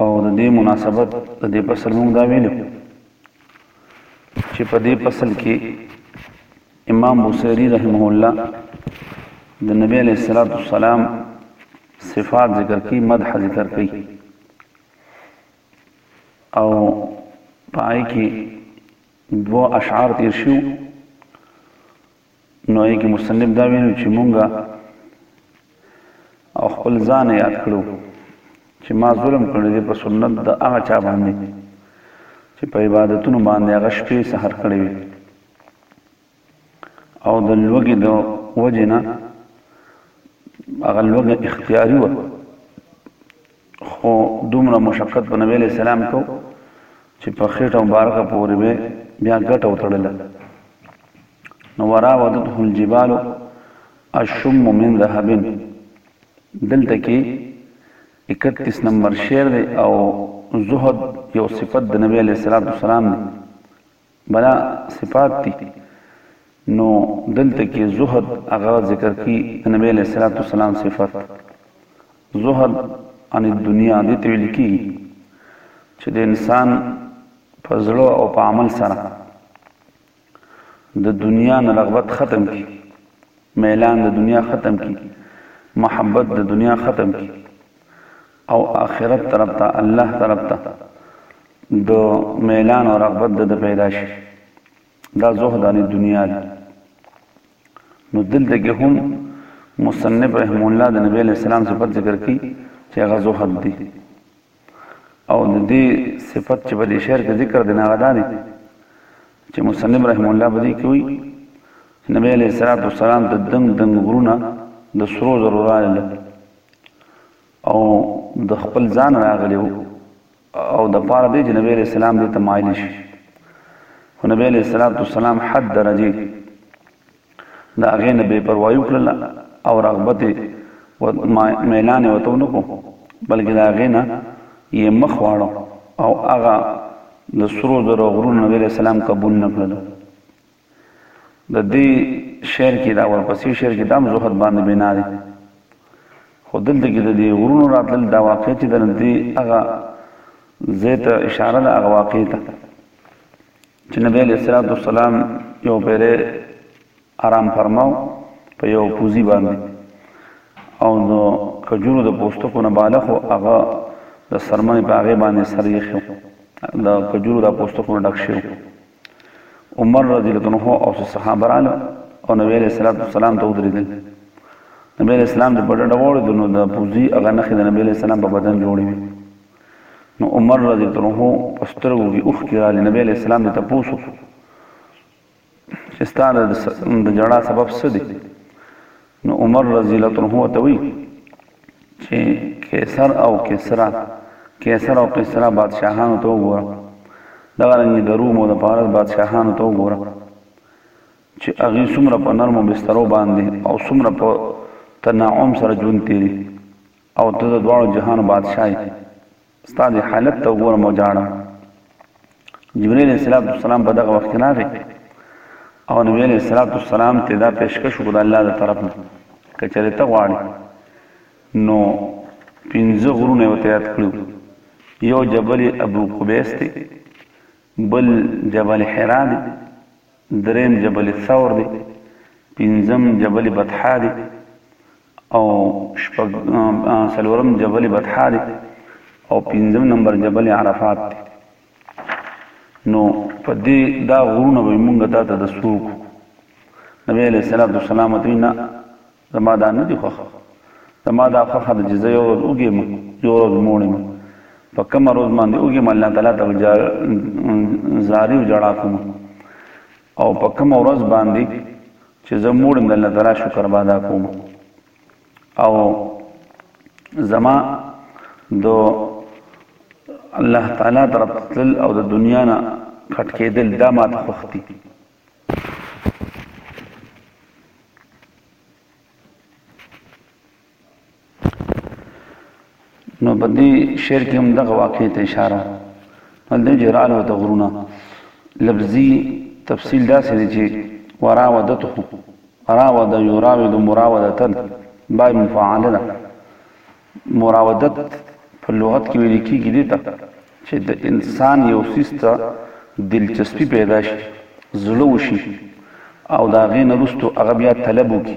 او د دې مناسبت د دې فصل موږ دا ویلو چې په دې فصل کې امام بوصيري رحمه الله د نبی عليه الصلاه والسلام صفات ذکر کوي مدح ذکر کوي او پای کې دو اشعار تیر شو نو ای کې مصنف دا ویلو چې مونږه او خپل ځان یاد کړو چې ما ظلم کړی دی په سنت د هغه چا باندې چې په عبادتونو باندې هغه شپې سحر کړی وي او د لوګي د وجنه هغه لوګي اختیاري و خو دومره مشقت په نبی علیه السلام کو چې په خېټه مبارکه پورې به بیا ګټه وتړله نو وراودته الجبال الشم من ذهب دلته کې 31 نمبر شعر دی او زهد یو صفت د نبی علیه السلام دی بلا صفات دي نو دلته کې زهد هغه ذکر کی د نبی علیہ الصلوۃ والسلام صفت زهد ان الدنیا دې ته ویل کی چې د انسان په زړه او په عمل سره د دنیا نه رغبت ختم کی میلان د دنیا ختم کی محبت د دنیا ختم کی او آخرت طرف ته الله طرف ته د میلان او رغبت د پیدا شي دا زهدانه دنیا دی نو دلته کې هم مصنف رحم الله د نبی له سلام صفت ذکر کړي چې هغه زهد دی او د دې صفت چې په دې شعر کې ذکر دی نه غدا دی چې مصنف رحم الله په دې کې وي نبی علیہ الصلوۃ والسلام د دنګ دنګ غرونه د سرو زرو راغله او د خپل ځان راغلی وو او د پاره دی چې نبی علیہ السلام دې تمایل شي خو نبی علیہ الصلوۃ والسلام حد درجه دا غې نه بے پروايي وکړل او رغبت و ميلان وته نکو بلکې دا غې نه یې مخ واړو او هغه د سرو زرو غرونو نبی علیہ السلام قبول نکړل د دې شعر کې دا ورپسې شعر کې دام زهد باندې بنا دی خو دلته کې د دې غرونو راتلل دا واقع چې د دې هغه زیت اشاره ده هغه واقع ته چې نبی علیہ الصلوۃ والسلام یو پیره آرام فرماو په یو پوزي باندې او د کجورو د پوستکو نه بالغ او هغه د سرمنې په هغه باندې سر یې خو د کجورو د پوستکو نه ډک شو عمر رضی الله عنه او صحابه رالو او نبی علیہ الصلوۃ والسلام ته ودرېدل نبی علیہ السلام د بډډ وړو د نو د پوزي هغه نخې د نبی علیہ السلام په بدن جوړې وي نو عمر رضی الله عنه پسترګو کې اوخ کې را نبی علیہ السلام ته پوسو چې ستاره د جړا سبب څه دی نو عمر رضی الله عنه ته وی چې قیصر او کسرا قیصر او کسرا بادشاهانو ته وګوره دا رنګ د روم او د فارس بادشاهانو ته وګوره چې هغه څومره په نرمو بسترو باندې او څومره په تنعم سره ژوند تیری او ته د دواړو جهانو بادشاہي ستا د حالت ته وګوره مو جاړه جبرئیل اسلام السلام په دغه وخت راغی او نبی علیہ الصلوۃ والسلام ته دا پیشکش وکړ الله تعالی طرف نه کچره ته غواړي نو پنځه غرونه وته یاد کړو یو جبل ابو قبیس دی بل جبل حرا دی دریم جبل ثور دی پنځم جبل بطحا دی او شپږم څلورم جبل بطحا دی او پنځم نمبر جبل عرفات دی نو په دې دا غرونه به مونږ ته ته د سوق نبی علیہ الصلوۃ والسلام ته نه زما دا نه دی خوخ زما دا خوخ د جزې یو ورځ اوګې مو یو ورځ موړې مو په کوم ورځ باندې اوګې مو الله تعالی ته زاری او جړا کوم او په کوم ورځ باندې چې زه موړم د الله تعالی شکر به ادا کوم او زما د الله تعالی طرف تل او د دنیا نه خټ کېدل دا مات خوختي نو په دې شعر کې هم دغه واقع ته اشاره ول دی چې راله ته غرونه لفظي تفصیل داسې دی چې وراودته راود یراود مراودتا بای مفاعله ده مراودت په لغت کې ویل کېږي دی ته چې د انسان یو سیس ته دلچسپي پیدا شي زړه وشي او دا غي نرستو هغه بیا طلب وکي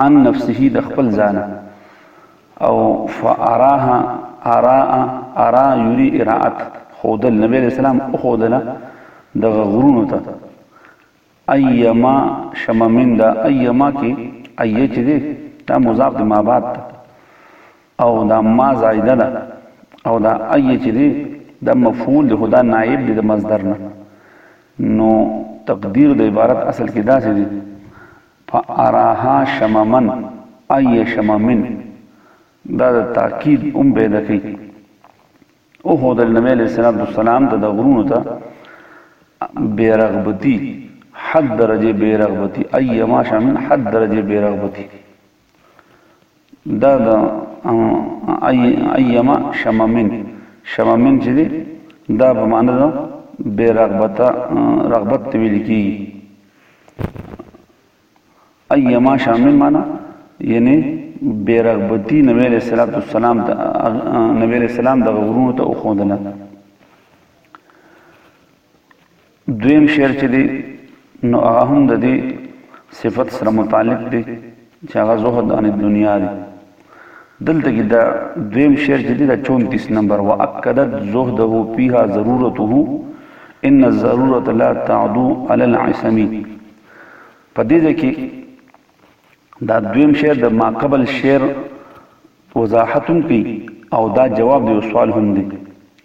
عن نفسه د خپل ځانه او فاراها ارا ارا یری اراعت خودل نبی علیہ السلام او خودل د غرونو ته ایما شممن دا ایما کې ایه چې دی دا مضاف د ما بعد او دا ما زائده ده او دا ای چې دی دا مفعول دی خدا نائب دی د مصدر نه نو تقدیر د عبارت اصل کې دا څه دی فاراها شممن ای شممن دا د تاکید هم پیدا کوي او هو د نبی علیہ الصلوۃ والسلام د غرونو ته بیرغبتی حد درجه بیرغبتی ایما شامل حد درجه بیرغبتی دا دا ايما شممن شممن چې دی دا په معنا ده بے رغبت رغبت ویل کی ايما شممن معنا یعنی بے رغبتی نبی علیہ الصلوۃ والسلام ته نبی علیہ السلام د غورونو ته اوخوندنه دویم شعر چې دی نو هغه هم د دې صفت سره متعلق دی چې هغه زهد عن الدنیا دی دلته کې دا دویم شعر چې دی دا 34 نمبر واکدت زهده فيها ضرورته ان الضروره لا تعدو على العصم په دې کې دا دویم شعر د ما قبل شعر وضاحت هم کوي او دا جواب دی او سوال هم دی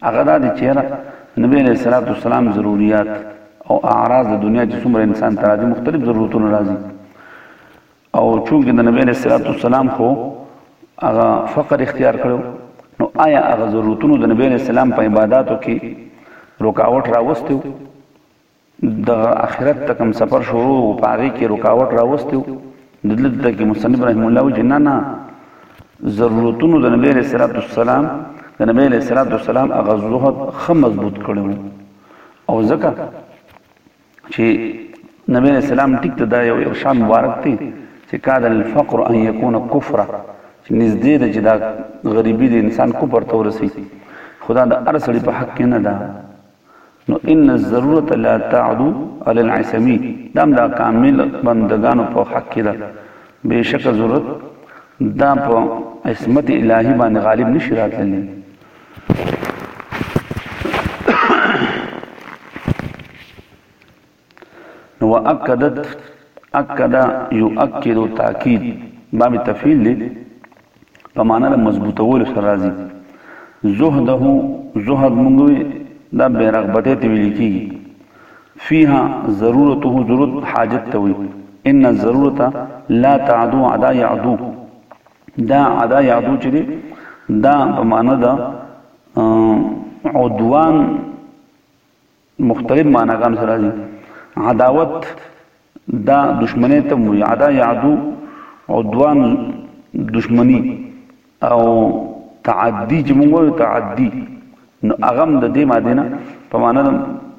هغه دا دی چې نبی علیه الصلاۃ والسلام ضرورت او اعراض د دنیا چې څومره انسان ته راځي مختلف ضرورتونه راځي او چونکې د نبی علیه الصلاۃ والسلام خو هغه فقر اختیار کړو نو آیا هغه ضرورتونو د نبی علیه السلام په عبادتو کې رکاوټ راوستو د اخرت ته کوم سفر شروع او په هغې کې رکاوټ راوستی و د دلته کې مصنف رحم الله وایي چې نه نه ضرورتونو د نبی علیه الصلاة والسلام د نبی علیه الصلاة والسلام هغه زهد ښه مضبوط کړی و او ځکه چې نبی علیه السلام ټیک ته دا یو ارشاد مبارک دی چې کاد الفقر ان یکون کفره چې نږدې ده چې دا غریبي د انسان کفر ته ورسي خدا د هر سړي په حق کې نه ده نو ان الضرورة لا تعدو علی العصمی دا هم دا کامل بندګانو په حق کې ده بېشکه ضرورت دا په عصمت الهی باندې غالب نشي راتللی نو واکدت اکد یؤکد تاکید باب تفعیل دی په معنا د مضبوطولو سره راځي زهده زهد مونږ دا به رغبته ته ویل کیږي فيها ضرورته ضرورت حاجت ته وي ان الضرورت لا تعدو عدا يعدو دا عدا يعدو چې دا په معنا دا عدوان مختلف معناګانو سره راځي عداوت دا دشمنی ته وي عدا یعدو عدوان دشمنی او تعدی چې موږ وایو تعدی نو هغه د دې ماده نه په معنا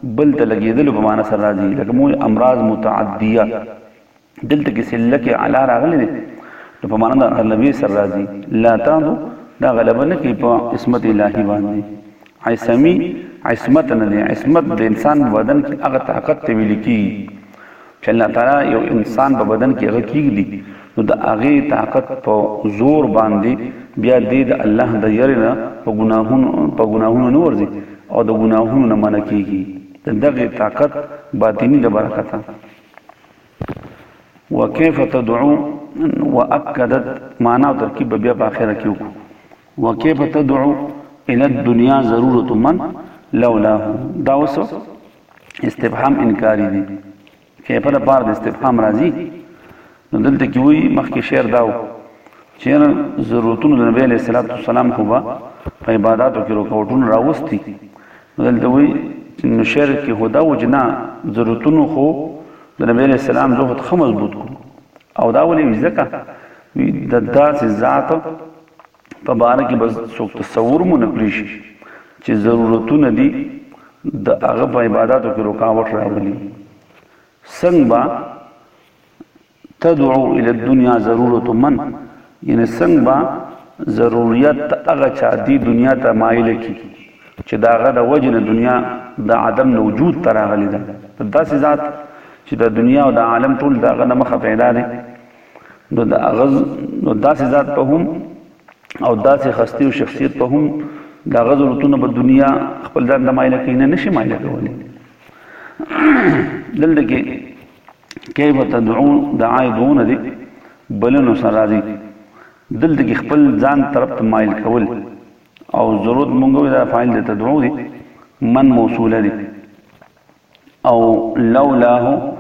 بل ته لګېدل په معنا سره راځي لکه موږ امراض متعدیه دلته کې سله کې علا راغلي دي نو په معنا د نبی سر راځي لا تعدو دا غلبه نه کوي په عصمت الهي باندې عصمي عصمت نه دي عصمت د انسان بدن کې هغه طاقت ته ویل کی چې الله تعالی یو انسان په بدن کې هغه کیږي نو د هغه طاقت په زور باندې بیا دې د الله د يرنه په ګناهونو په ګناهونو نه ورځي او د ګناهونو نه منکیږي دغه طاقت باطینی د برکته وكيف تدعو واكدت معنا او ترکیب بیا په اخره کې وکړو وكيف تدعو الى الدنيا ضرورت من لولا دا اوس استفهام انکاری دی کیف د پاره د استفهام راځي نو دلته کې وی مخکې شعر داو چې ضرورتونو د نبی له صلوات والسلام خو با په عبادتو کې رکوټون راوستي نو دلته وی چې نو شعر کې خو دا و چې نه ضرورتونو خو د نبی علیه السلام زهد ښه مضبوط کو او دا ولې وي ځکه د داسې ذات په باره کې بس څوک تصور مو نه کړی شي چې ضرورتونه دي د هغه په عبادتو کې رکاوټ راولي څنګه تدعو الى الدنيا ضرورت من یعنی څنګه با ضرورت هغه چا دی دنیا ته مایل کی چې داغه د وجنه دنیا د عدم نه وجود تر غلی ده په داسې ذات چې د دنیا او د عالم ټول داغه نه مخه پیدا ده نو د اغز نو داسې ذات په هم او داسې خستی او شخصیت په هم دا غزرتونه په دنیا خپل ځان د مایل کینه نشي مایل کولی دلته کې کیف تدعون دعا دعون دی بلنو سره راځي دلته کې خپل ځان طرف ته مایل کول او ضرورت مونږ دا فاعل د تدعو دی من موصوله دی او لولاه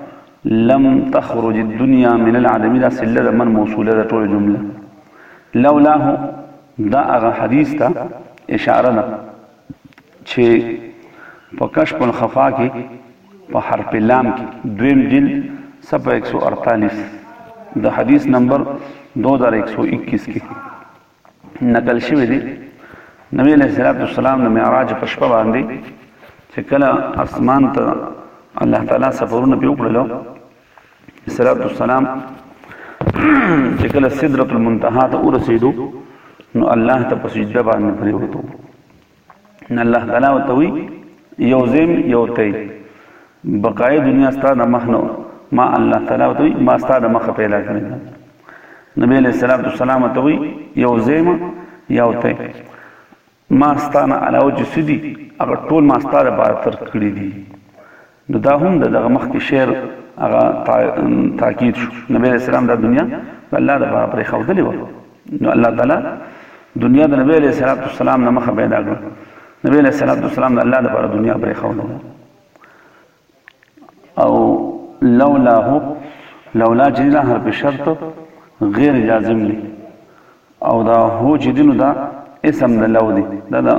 لم تخرج الدنيا من العدم دا سله د من موصوله د ټول جمله لولاه دا هغه حدیث ته اشاره ده چې په کشف الخفا کې په حرف لام کې دویم جلد صفحه 148 د حدیث نمبر 2121 کې نقل شوی دی نبی علیہ الصلوۃ والسلام د معراج په شپه باندې چې کله اسمان ته الله تعالی سفرونه پیوکړلو صلوات والسلام چې کله سدرۃ المنتهى ته ورسېدو نو الله ته په سجده باندې پریوتو ان الله تعالی وتوي یو زم یو تی بقای دنیا ستاسو مخ نو ما الله تعالی وتوي ما ستاسو مخ پیدا کړی نبی علیہ الصلوۃ والسلام وتوي یو زم یو تی ما ستا نه علاوه چې څه دي هغه ټول ما ستا لپاره ترک کړي دي نو دا هم د دغه مخکې شعر هغه تاکید شو نبی رسول الله د دنیا د الله لپاره پرې خودلې و نو الله تعالی دنیا د نبی علیہ الصلوۃ والسلام نه مخه پیدا کړ نبی علیہ الصلوۃ والسلام د الله لپاره دنیا پرې خودله او لولا هو لولا چې دا حرف شرط غیر جازم دی او دا هو چې دینو دا اسم د لو دی دا دا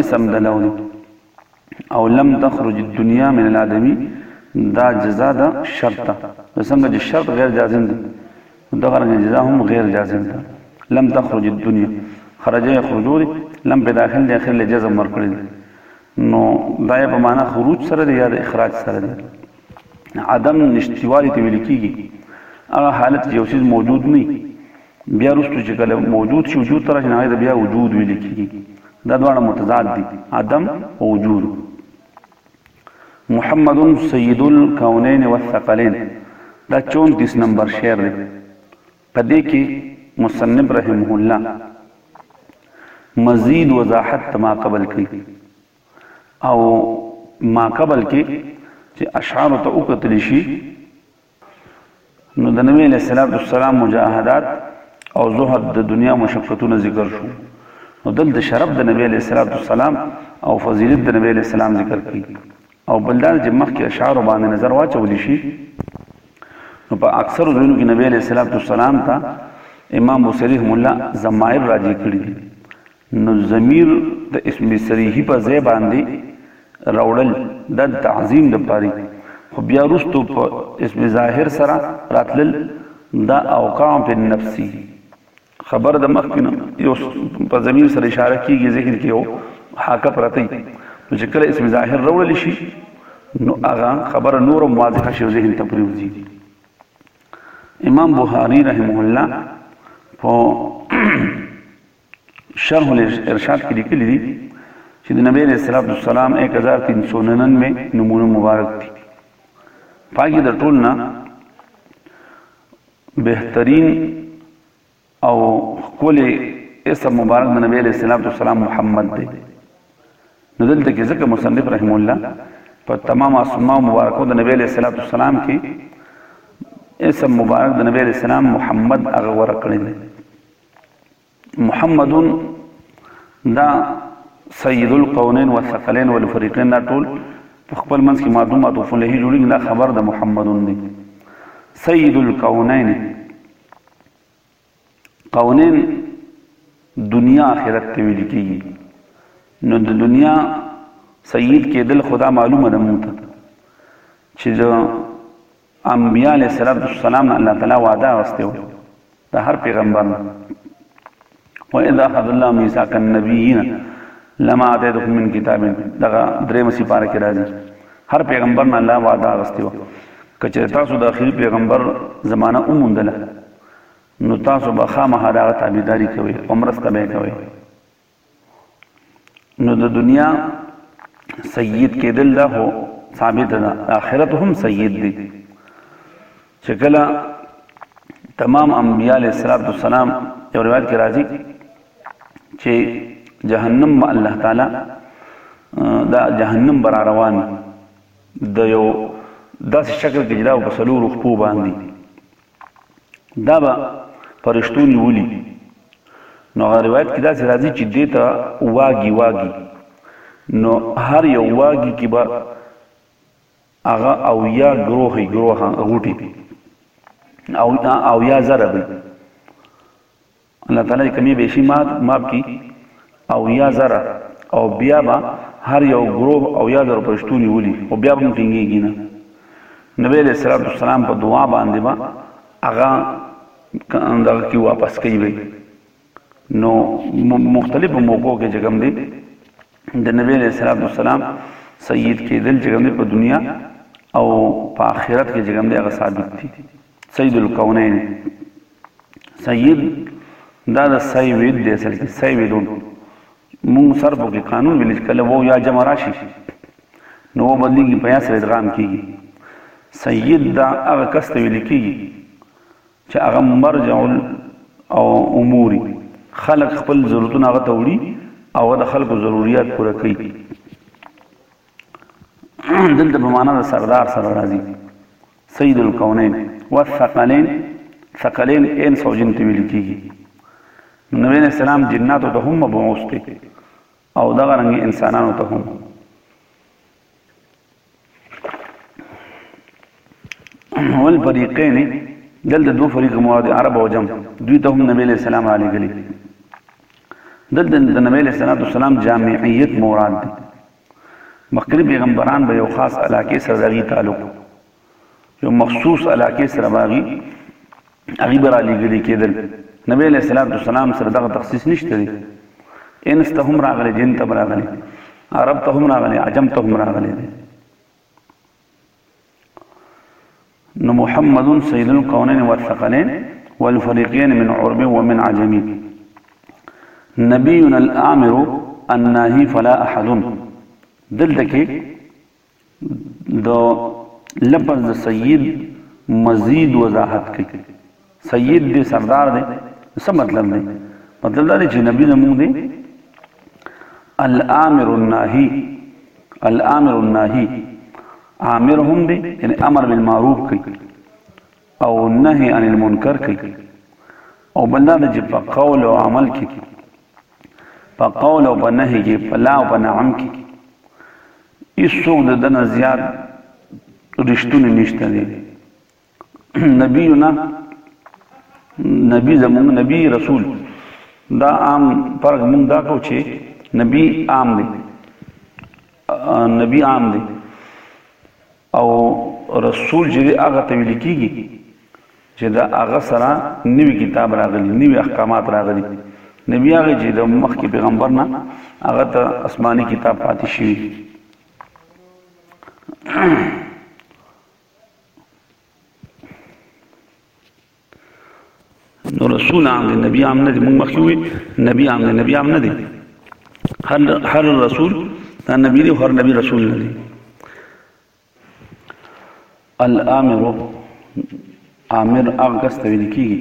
اسم د لو دی او لم تخرج الدنيا من الادمي دا جزاء دا شرط ده څنګه چې شرط غیر جازم دی دا غره جزاء هم غیر جازم ده لم تخرج الدنيا خرج يخرجوا لم بداخل داخل جزم ورکړي نو دا یا په معنا خروج سره دی یا د اخراج سره دی عدم نشتوالی ته ویل کیږي هغه حالت کې یو څه موجود نه بیا وروسته چې کله موجود شي وجود تر شنه دا بیا وجود ویل کیږي دا دواړه متضاد دي عدم او وجود محمد سید الکونین والثقلین دا 34 نمبر شعر دی په دې کې مصنف رحمه الله مزید وضاحت د ما قبل کوي او ما قبل کې چې اشعار ته وکتل شي نو د نبی له سلام والسلام مجاهدات او زهد د دنیا مشقتونه ذکر شو نو دلته شرف د نبی له سلام والسلام او فضیلت د نبی له سلام ذکر کړي او بل دا چې مخکې اشعارو باندې نظر واچول شي نو په اکثر ځینو کې نبی علیہ الصلوۃ والسلام ته امام بصری هم الله ضمائر راجی کړی دي نو ضمیر د اسم صریحی په ځای باندې راوړل د تعظیم د پاري خو بیا رستو په اسم ظاهر سره راتلل دا اوقام په نفسي خبر د مخکې نه یو په زمين سره اشاره کیږي ذهن کې یو حاکه پرتی نو چې کله اسم ظاهر راوړل شي نو هغه خبره نور واضحه شي ذهن ته پریوځي امام بخاری رحمه الله په شرح الارشاد کې لیکلي دي چې د نبی رسول الله والسلام 1399 نمونه مبارک دي پاګې د ټول نه بهترین او ښکلی اسم مبارک د نبی علیه السلام تو سلام محمد دی نو دلته کې ځکه مصنف رحم الله په تمام اسماء مبارکو د نبی علیه السلام کې اسم مبارک د نبی علیه السلام محمد هغه ورکړی دی محمد دا سید القونین والثقلین والفریقین دا ټول په خپل منځ کې معدوم معطوف له جوړیږي دا خبر د محمد دی سید القونین قونین دنیا آخرت ته ویل کیږي نو د دنیا سید کېدل خدا معلومه ده مونږ ته چې انبیاء علیه السلام نه الله تعالی وعده غوښتي و د هر پیغمبر نه و اذا اخذ الله ميثاق النبيين لما اتيتكم من كتاب دغه درې مسی پار کې راځي هر پیغمبر نه الله وعده غوښتي و کچې تاسو د اخیری پیغمبر زمانہ اومندله نو تاسو به خامخا دغه تابعداري کوي عمرسته به کوي نو د دنیا سید کېدل دا هو ثابت ده آخرت هم سید دی چې کله تمام انبیاء علیه السلام یو روایت کې راځي چې جهنم به الله تعالی دا جهنم بر روان د یو داسې شکل کې جدا په سلور خپو باندې دا به فرشتو نیولي نو هغه روایت کې داسې راځي چې دې ته واګي واګي نو هر یو واګي کې به هغه او یا ګروهي ګروه غوټي او او یا زره به الله تعالی دې کمی بیشی مات ماب کی او یا زره او بیا به هر یو ګروه او یا زره پرشتو نیولی او بیا به ټینګیږي نه نبی علیہ الصلوۃ والسلام په دعا باندې با هغه دغه کی واپس کوي وي نو مختلفو موقعو کې جګم دي د نبی علیہ الصلوۃ والسلام سید کېدل جګم دي په دنیا او په آخرت کې جګم دي هغه ثابت دي سید الکونین سید دا د سیوید دی اصل کې سیویدون مونږ سر په کې قانون ویل چې کله وو یا جمع راشي نو و بدلیږي په یا سره ادغام کیږي سید دا هغه کس ته ویل کیږي چې هغه مرجع او اموري خلق خپل ضرورتونه هغه ته وړي او د خلکو ضرورت پوره کوي دلته په معنا د سردار سره راځي سيد الکونين والثقلين ثقلين انس او جن ته ویل کیږي نبی علیہ السلام جناتو ته هم مبعوث دي او دغه رنګ انسانانو ته هم ول فريقين دلته دوه فريق مراد عرب او جم دوی ته هم نبی له سلام علی غلي دلته د نبی له سلام والسلام جامعیت مراد دي مخکني پیغمبران به یو خاص علاقې سره دغی تعلق یو مخصوص علاقې سره باغی هغه به را لېږلي کېدل نبی علیه الصلاۃ والسلام سره دغه تخصیص نشته دی انس ته هم راغلی جن ته هم راغلی عرب ته هم راغلی عجم ته هم راغلی دی نو محمد سيد القونين والثقلين والفريقين من عرب ومن عجمي نبينا الآمر الناهي فلا أحد دلتك دو لفظ سيد مزید وضاحت کی سید دی سردار دی څه مطلب دی مطلب دا دی چې نبی زموږ دی الامر الناهی الامر الناهی عامر هم دی یعنی امر بالمعروف کوي او نهي عن المنکر کوي او بل دا چې په قول او عمل کې په قول او په نهي کې په لا او په نعم کې هیڅوک د دنه زیات رښتونه نشته دی نبی نه نبی زموږ نبی رسول دا عام فرق موږ دا کو چې نبی عام دی نبی عام دی او رسول چې هغه ته ویل کیږي چې دا هغه سره نوی کتاب راغلی نوی احکامات راغلی نبی هغه چې د مخکې پیغمبر نه هغه ته آسماني کتاب پاتې شوی نو رسول عام دی نبی عام نه دی موږ مخکې وي نبی عام دی نبی عام نه دی هر هر رسول دا نبی دی هر نبی رسول نه دی الامر امر هغه کس ته ویل کیږي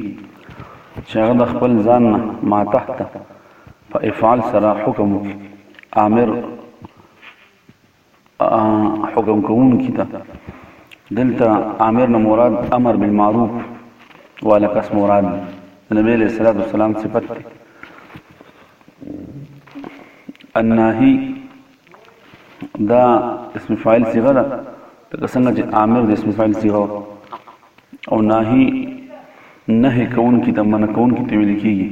چې هغه د خپل ځان نه ما تحت په افعال سره حکم وکړي امر حکم کوونکی ته دلته امر نه مراد امر بالمعروف والا کس مراد نبی له صلوات والسلام صفت دی الناهی دا اسم فاعل صيغه ده لکه څنګه چې امر د اسم فاعل صيغه او ناهی نهي کون کی تمنه کون کی تویل کیږي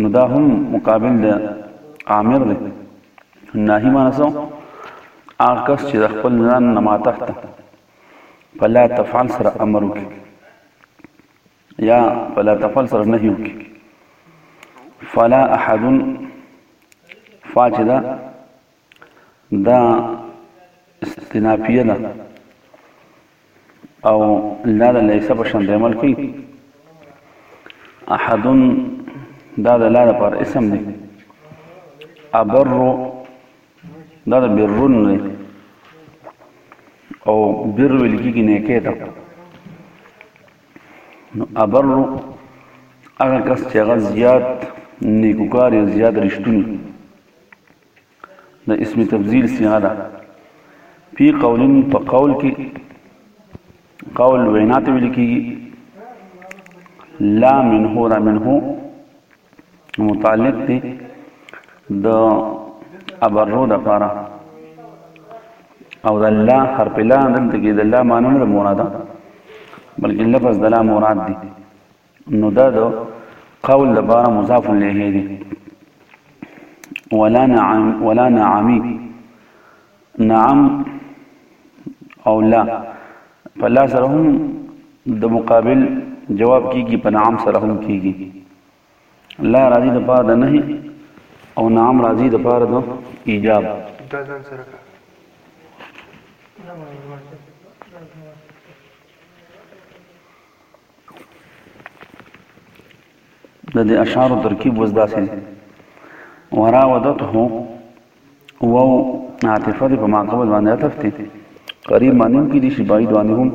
نو دا هم مقابل د عامر دی ناهی معنی سو هغه کس چې د خپل ځان نه ماتخته فلا تفعل سره امر وکي یا فلا تفعل سره نهي وکي فلا احد فاجدا دا استنافیه ده او لاله لیسه په شان عمل کوي احد دا د لاله پر اسم دی ابر دا د برون دی او بر ویل کېږي نیکه ته نو ابر هغه کس چې هغه زیات نیکوکار یا زیات رښتونی د اسم تبذیل صيغه ده پی قولین په قول کې قول وینا ته ویل کیږي لا منه را منه متعلق دی د ابرو د پاره او د الله حرف لا دلته کې د الله معنی نه مراد بلکې لفظ د لا مراد دی نو دا د قول د بار مضاف الیه دی ولا نعم ولا نعمی نعم او لا په لا سره هم د مقابل جواب کیږي په نعم سره هم کیږي لا راضی د پاره د نه او نعم راضی د پاره د ایجاب دا ځان سره کا د دې اشعارو ترکیب وز داسې وراودته وو عاطفه دې په ما قبل باندې عطف دی قریب باندې هم کې دي شي بعید باندې هم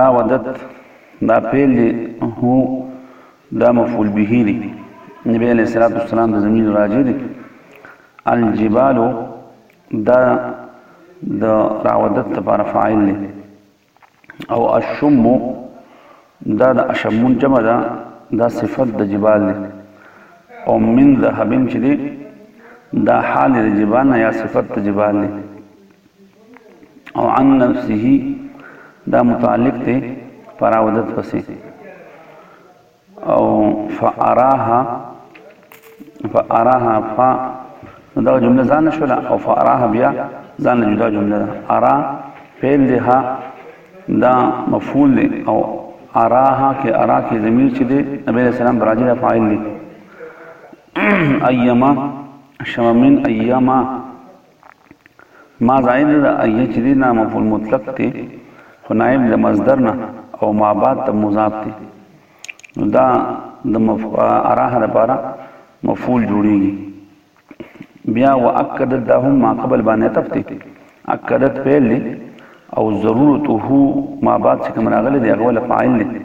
راودت دا فعل دی هو دا مفعول به دی نبی علیہ الصلوۃ والسلام د زمین راجی دی الجبال دا د راودت لپاره فاعل دی او الشم دا د اشمون جمع ده دا صفت د جبال دی او من ذهب چې دی دا حال د جبال یا صفت د جبال دی او عن نفسه دا متعلق دی پراودت پسې او فاراها فاراها فا دا جمله ځان شولا او فاراها بیا ځان جدا جمله ده ارا فعل ده دا مفعول ده او اراها کې ارا کې ضمیر چې ده نبی رسول الله براجی دا فاعل ده ايما شممن ايما ما زائد د ایه چې دی نام مفعول مطلق دی خو نائب د مصدر نه او ما بعد ته مضاف دی نو دا د مف... اراه لپاره مفعول جوړیږي بیا واکدت دا هم ما قبل باندې تفتی اکدت فعل دی او ضرورته ما بعد چې کوم راغلی دی هغه فاعل دی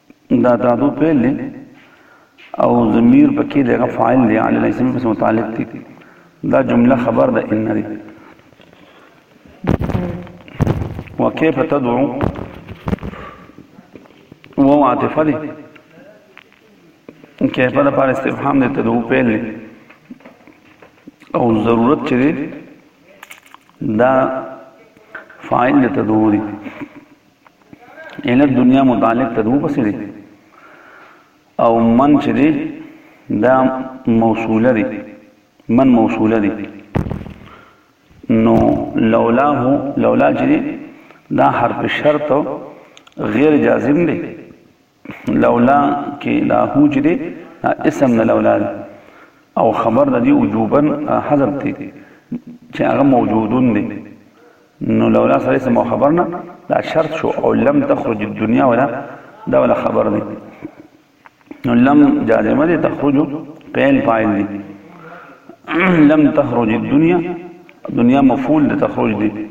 دا دادو فعل دی او ضمیر پکې دغه فاعل دی علی الاسم بس متعلق دی دا جمله خبر ده ان دی وکيف تدعو وو عاطفه دی کیف د پر استفهام دی تدعو فعل دی او ضرورت چې دی دا فاعل دی تدعو دی ان دنیا متعلق ته دوه پسې دي او من چې دي دا موصوله دي من موصوله دي نو لولاه لولا چې دا حرف شرط غیر جازم دی لولا کې دا هو چې دی اسم د لولا دی او خبر د دې وجوبا حذف دی چې هغه موجودون دی نو لولا سره اسم او خبر نه دا شرط شو او لم تخرج الدنيا ولا دا ولا خبر دی نو لم جازمه دي تخرج فعل فاعل دي لم تخرج الدنيا دنیا مفعول د تخرج دی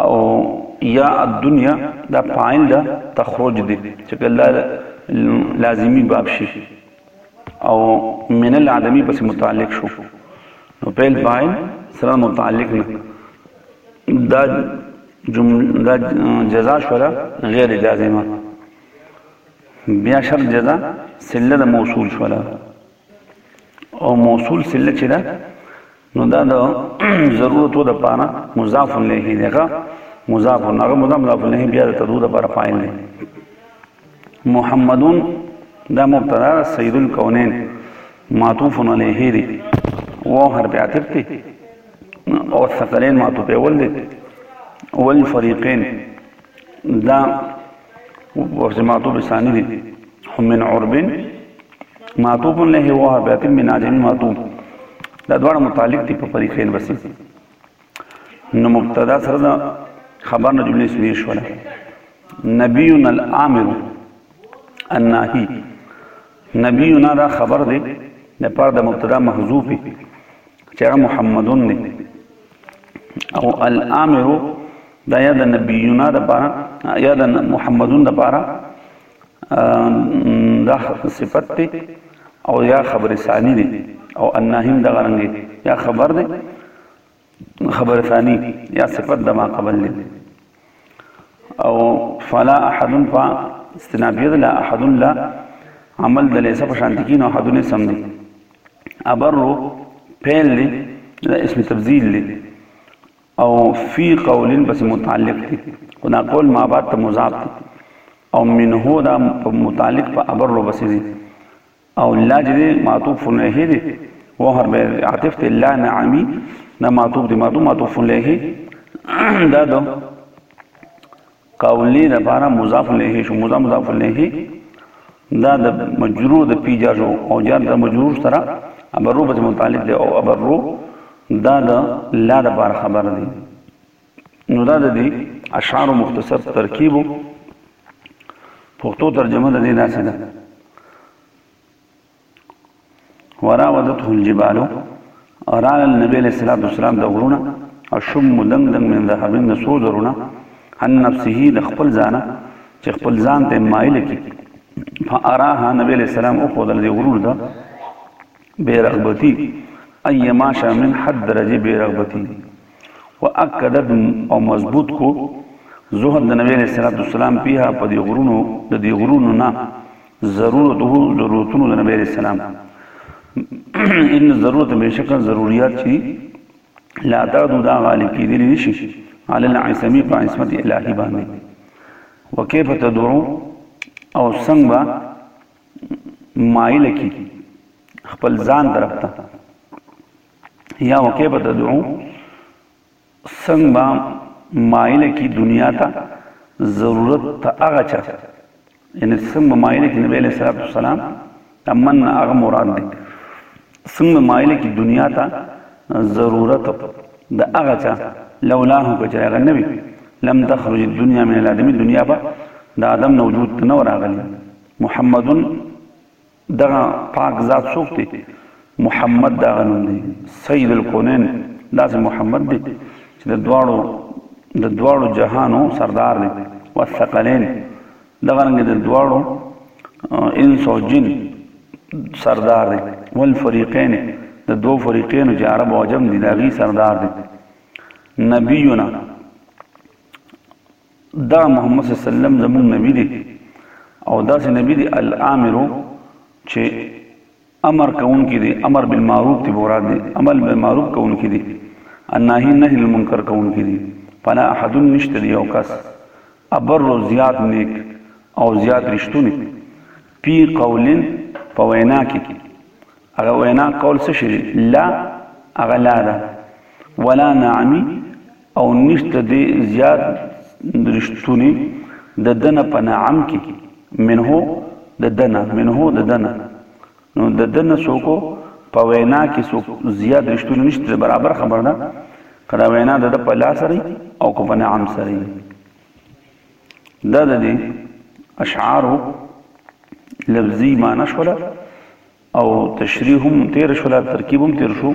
او یا الدنیا دا فاعل دا تخرج دی چې کله لازمی باب شي او من العدمی پس متعلق شو نو پیل فاعل سره متعلق نه دا جمله دا جزاء شولا غیر جازمه بیا شرط جزاء سله موصول شولا او موصول سله چې دا نو دا د ضرورتو د پاره مضاف الیه دیغه مضاف هغه مضاف مضاف الیه بیا د تدود لپاره فاعل دی محمدون دا مبتدا سید الکونین معطوف علیه دی و حرف عاطف دی او ثقلین معطوف اول دی والفریقین دا ورته معطوف ثانی دی هم من عربین معطوف له هو حربات من عجم معطوف دا دواړه متعلق دي په فريقين بس نو مبتدا سره دا خبر نه جمله اسمي شوله نبينا الامر الناهي نبينا دا خبر دی د پر د مبتدا محذوف چې هغه محمدون دی او الامر دا یا د نبينا د پاره یا د محمدون د پاره دا صفت دی او یا خبر ثانی دی او انهم دغه رنګ یا خبر دی خبر ثانی یا صفت د ما قبل دی او فلا احد فا استنابیه لا احد لا عمل د لیسه په شانتی کې نو حدونه سم دي ابرو فعل دی دا اسم تبذیل دی او فی قولین پس متعلق دی خو دا قول مابات ته مضاف دی او منه دا په متعلق په ابر رو بسې دی او لا جدی معطوف نه دی و هر به عاطف ته لا نعمی دا معطوف دی معطوف معطوف له دا دو قولی د پاره مضاف الیه شو مضاف مضاف الیه دا د مجرور د پی جار شو او جار د مجرور سره ابرو به متعلق دی او ابرو دا د لا د پاره خبر دی نو دا د دې اشعار مختصر ترکیب پښتو ترجمه د دې داسې ده وراودته الجبال او رال النبي عليه الصلاه والسلام د غرونه او شم دنګ دنګ من ذهب د سو زرونه ان نفسه د خپل ځان چې خپل ځان ته مایل کی فاراها نبی عليه السلام او خدل دی غرونه ده بے رغبتی ايما شا من حد درجه بے رغبتی واكدت او مضبوط کو زهد د نبی عليه الصلاه والسلام پیها په دی غرونو د دی غرونو نه ضرورته ضرورتونو د نبی رسول الله ان ضرورت بشکا ضروريات چي لا تعدو دا غالب کی دي نشي على العصمي په عصمت الهي باندې وكيف تدعو او څنګه با مایل کی خپل ځان طرف ته یا وکيف تدعو سنگ با مایل کی دنیا تا ضرورت تا اغا چا یعنی سنگ با مایل کی نبی علیہ السلام تا من اغا مراد دی سنگ با مایل کی دنیا تا ضرورت دا اغا چا لولاه کچا اغا نبی لم تخرج الدنیا من الادمی دنیا با دا آدم نوجود تنور آغلی محمدن دغه پاک ذات څوک دی محمد دا غنوم دی سید الکونین داسې محمد دی چې د دواړو د دواړو جهانو سردار دی والثقلین دغه رنګ د دواړو انس او جن سردار دی والفریقین د دوو فریقینو چې عرب او عجم دي داغي سردار دی نبینا دا محمد صلی الله علیه وسلم زموږ نبی دی او داسې نبی دی الامرو چې امر کوونکی دی امر بالمعروف دی مراد دی عمل بالمعروف کوونکی دی النهی نهی المنکر کوونکی دی فلا احد نشته دی او کس ابر زیات نیک او زیات رښتونی پی قولن په وینا کې هغه وینا قول څه شي لا هغه لا ده ولا نعمی او نشته دی زیات رشتونی د دنه په نعم کی منه د دنه منه د دنه نو د دنه سوکو په وینا کې سو زیات رښتونه نشته برابر خبر ده کدا وینا د په لا سره او کو په نعم سره دا د دې اشعار لفظي معنی شوله او تشریح هم تیر شو لا ترکیب هم تیر شو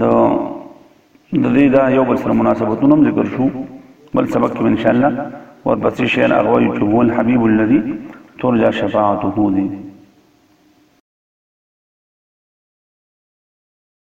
د د دې دا یو بل سره مناسبتونه هم ذکر شو بل سبق کې ان شاء الله ورپسې شي هغه وایي چې هو الحبيب الذي ترجى شفاعته دي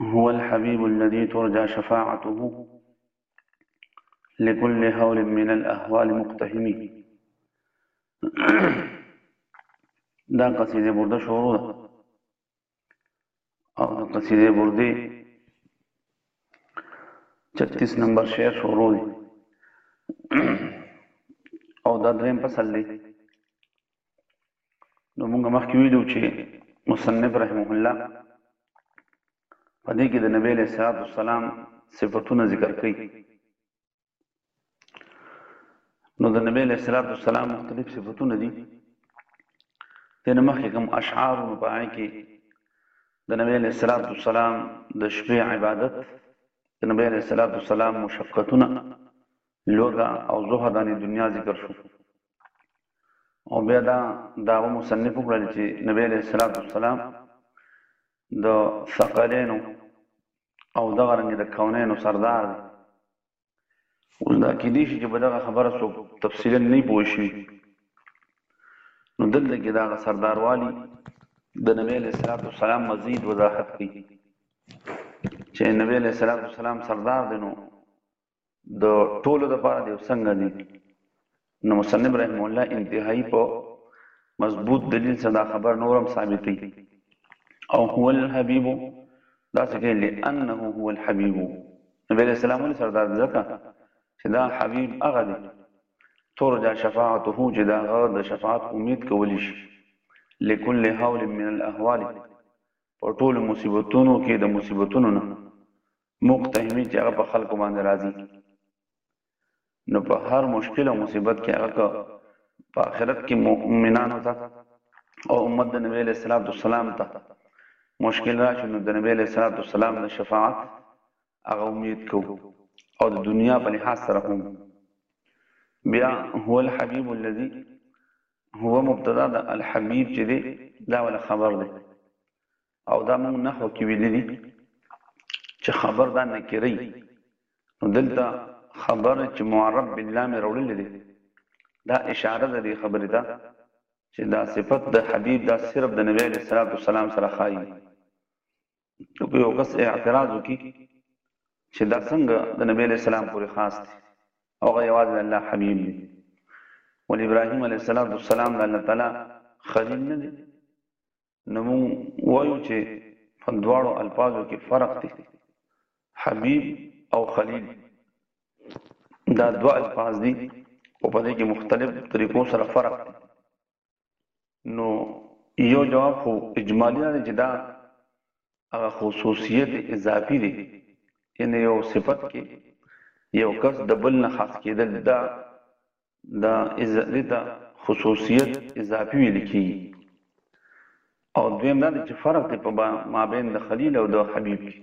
هو الحبيب الذي ترجى شفاعته لكل هول من الاهوال مقتهمي دا قصیده برده شروع ده او د قصیده برده 36 نمبر شعر شروع دی او دا دریم فصل دی نو موږ مخکې ویلو چې مصنف رحمه الله په دې کې د نبی علیه الصلاۃ والسلام صفاتونه ذکر کړي نو د نبی علیه الصلاۃ والسلام مختلف صفاتونه دي دنه مخکې کوم اشعار نو پای کې د نبی علیه الصلاۃ والسلام د شپې عبادت د نبی علیه الصلاۃ والسلام مشقتونه لوګه او زهدانې دنیا ذکر شو او بیا دا دعوه مصنف وکړل چې نبی علیه الصلاۃ والسلام د ثقلینو او دغه رنګ د کونینو سردار دی اوس دا کې دي چې په دغه خبره څوک تفصیلا نه پوه شي نو دلته کې دا سرداروالي د نبی له صلوات والسلام مزید وضاحت کوي چې نبی له صلوات والسلام سردار دی نو د ټولو لپاره دی او څنګه دی؟ نو مصنف رحمه الله انتهایی په مضبوط دلیل سره دا خبر نورم ثابتوي او هو الحبیب دا څه کوي لانه هو الحبیب نبی علیہ السلام ولې سردار ځکه چې دا حبیب هغه دی ترجا شفاعته چې دا غ د شفاعت امید کولی شي لكل حول من الاحوال په ټولو مصیبتونو کې د مصیبتونو نه موږ ته همېش چې هغه په خلکو باندې راځي نو په هر مشکل او مصیبت کې هغه که په آخرت کې مؤمنانو ته او امت د نبی علیه الصلاۃ والسلام ته مشکل راشي نو د نبی علیه الصلاۃ والسلام د شفاعت هغه امید کو او د دنیا په لحاظ سره هم بیا هو الحبیب الذی هو مبتدا د الحبیب چې دی دا ول خبر دی او دا موږ نحو کې ویلي دي چې خبر دا نکري نو دلته خبر چې معرب بالله مې راوړل دي دا اشاره ده دې خبرې ته چې دا صفت د حبيب دا صرف د نبی عليه الصلاه والسلام سره خایي نو یو کس اعتراض وکي چې دا څنګه د نبی عليه السلام پورې خاص دي او غي आवाज الله حبيب دي ول ابراهيم عليه السلام د الله تعالی خلیل نه دي نو موږ وایو چې په دواړو الفاظو کې فرق دی حبیب او خلیل دا دوه الفاظ دي او په دې کې مختلف طریقو سره فرق دی نو یو جواب خو اجمالی دی چې دا هغه خصوصیت اضافي دی یعنی یو صفت کې یو کس د بل نه خاص کېدل دا دا دې ته خصوصیت اضافي ویل کیږي او دویم دا چې فرق دی په مابین د خلیل او د حبیب کې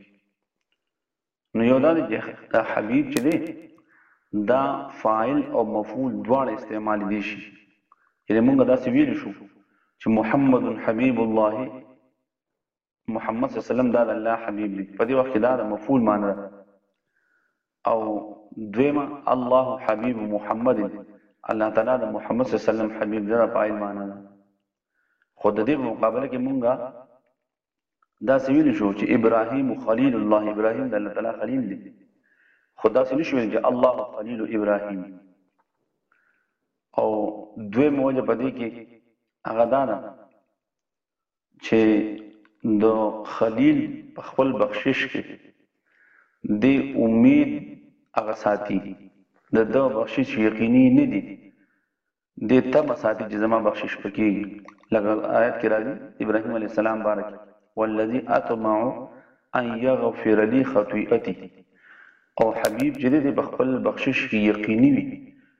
نو یو دا چې د حبیب چې دی دا فاعل او مفعول دواړه استعمال دي شي یعنی موږ دا څه ویل شو چې محمد حبیب الله محمد صلی الله علیه وسلم دا د الله حبیب دی په دې وخت کې دا د مفعول معنی ده او دویمه الله حبیب محمد الله تعالی د محمد صلی الله علیه وسلم حبیب دا فاعل معنی ده خو د دې په مقابله کې مونږه دا سویل شو چې ابراهیم خلیل الله ابراهیم د الله تعالی خلیل دی خدا سې نشو چې الله خلیل ابراهیم او دوی موجه پدې کې هغه دا ده چې د خلیل په خپل بخشش کې دې امید هغه ساتي د ده بخشش یقیني نه دي دې تمه ساتي چې زما بخشش پکېږي لکه آیت کې راځي ابراهیم علیه السلام باره کې والذي اطمع ان یغفر لي خطیئتي او حبیب چې دې په خپل بخشش کې یقیني وي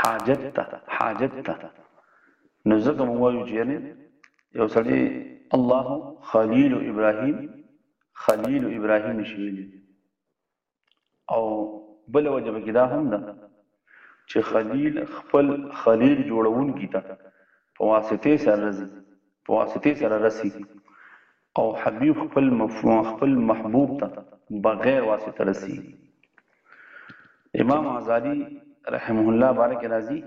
حاجت ته حاجت ته نو ځکه موږ وایو چې یعنی یو سړی الله خلیل ابراهیم خلیل ابراهیم شویلی او بل وجه به دا هم ده چې خلیل خپل خلیل جوړون کیته په واسطه سره رسی په واسطه سره رسی او حبیب خپل خپل محبوب ته بغیر واسطه رسي امام غزالی رحمه الله باره کې راځي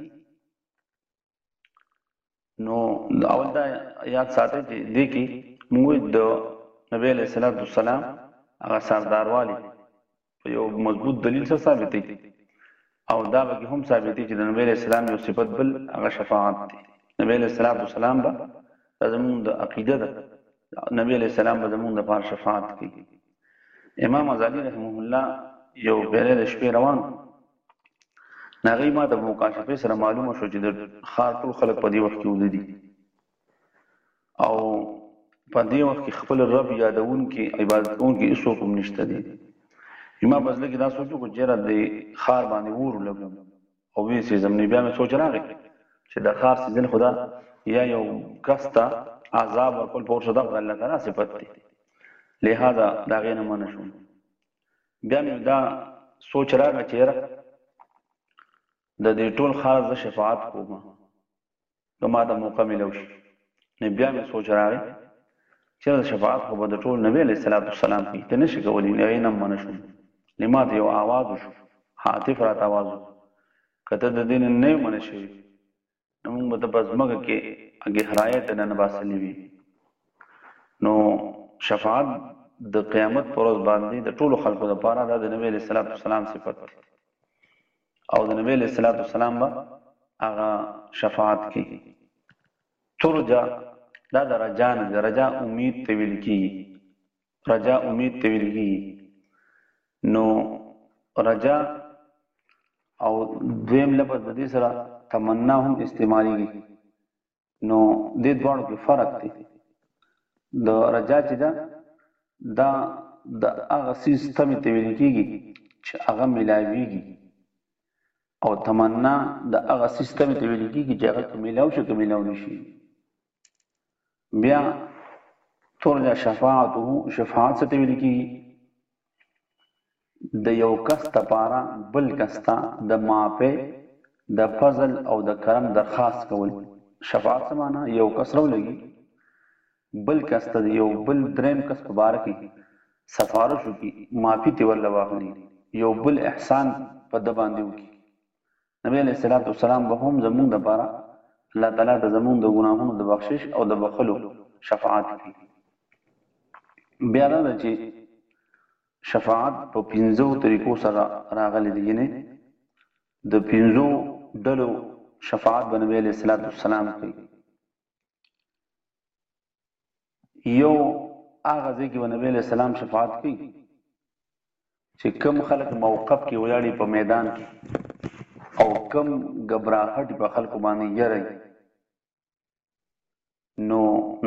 نو اول دا یاد ساتي چې دې کې موږ د نبی علیہ الصلوۃ والسلام هغه سرداروالی په یو مضبوط دلیل سره ثابتي او دا به هم ثابتي چې د نبی له سلام یو صفت بل هغه شفاعت دی نبی له صلوات و سلام به زموږ د عقیده ده نبی له سلام به زموږ د پاره شفاعت کوي امام غزالی رحمه الله یو پیره د شپې روان ناغي ما د مکاشفه سره معلومه شو چې د خار ټول خلک په دې وخت کې ودی او په دې وخت کې خپل رب یادونکي عبادت کوونکي هیڅوک هم نشته دي چې ما په زړه کې دا سوچ وکړو چې را دې خار باندې ور لګوم او وی سي زم نه بیا مې سوچ راغی چې د خار سیزل خدا یا یو کس ته عذاب ورکول په ورسره دغه الله تعالی صفت دی لہذا دا غینه من شوم بیا مې دا سوچ راغی چې را د دې ټول خار ز شفاعت کوم نو ما ته موقع ملو شي نو بیا مې سوچ راغی چېرته شفاعت خو به د ټول نبی علیه الصلاة والسلام کوي ته نشي کولی نو هغې نه هم منع شوم نو ما ته یو آواز وشو هاتف راته آواز وکړو که ته د دې نه نه منع شوی نو موږ به ته په ځمکه کې ګهرایۍ ته نه باسلي وي نو شفاعت د قیامت پر ورځ باندې د ټولو خلکو لپاره دا د نبی علیه الصلاة والسلام صفت دی او د نبی علیه الصلوة والسلام به هغه شفاعت کی ترجا دا د رجا نه د رجا امید ته ویل کیږي رجا امید ته ویل کیږي نو رجا او دویم لفظ د دې سره تمنا هم استعماليږي نو دې دواړو کې فرق دی د رجا چې ده دا د هغه څیز تمې ته ویل کېږي چې هغه میلاویږي او تمنا د هغه څیز تمې ته ویل کېږي چې هغه که میلاو شي که میلاو نه شي بیا ترجا شفاعته شفاعت څه ته ویل کېږي د یو کس دپاره بل کس ته د معافی، د فضل او د کرم درخواست کول. شفاعت څه معنی؟ یو کس راولږي بل کس ته د یو بل دریم کس په باره کی سفارش وکړي، معافی ترې ورله واخلي، یو بل احسان په ده باندې وکړي. نبی علیه الصلوة والسلام به هم زموږ دپاره الله تعالی ته زموږ د ګناهونو د بخشش او د بخښلو شفاعت کوي. بیا دا ده چې شفاعت په پنځو طریقو سره راغلی دی یعنی د پنځو ډلو شفاعت به نبی علیه الصلاة والسلام کوي یو هغه ځای کې به نبی علیه السلام شفاعت کوي چې کم خلک موقف کې ولاړی په میدان کې او کم ګبراهټ په خلکو باندې یری نو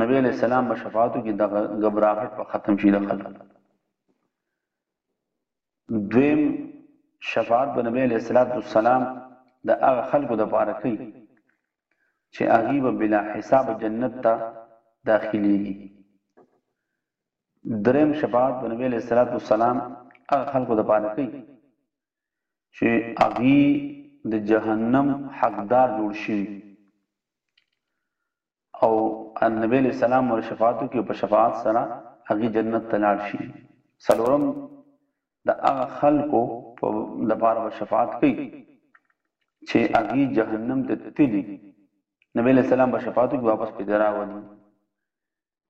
نبی علیہ السلام به شفاعتو کې د غبراهټ په ختم شي د خلکو دویم شفاعت به نبی علیہ الصلوۃ والسلام د هغه خلکو د پاره کوي چې هغه به بلا حساب جنت ته داخليږي دریم شفاعت به نبی علیہ الصلوۃ والسلام هغه خلکو د پاره کوي چي هغوی د جهنم حقدار جوړ شوي او النبي عليه السلام ور شفاعت وکړي او په شفاعت سره هغوی جنت ته لاړ شي څلورم د هغه خلکو لپاره به شفاعت کوي چې هغوی جهنم ته تللي نبي عليه السلام به شفاعت وکړي واپس پرې راولي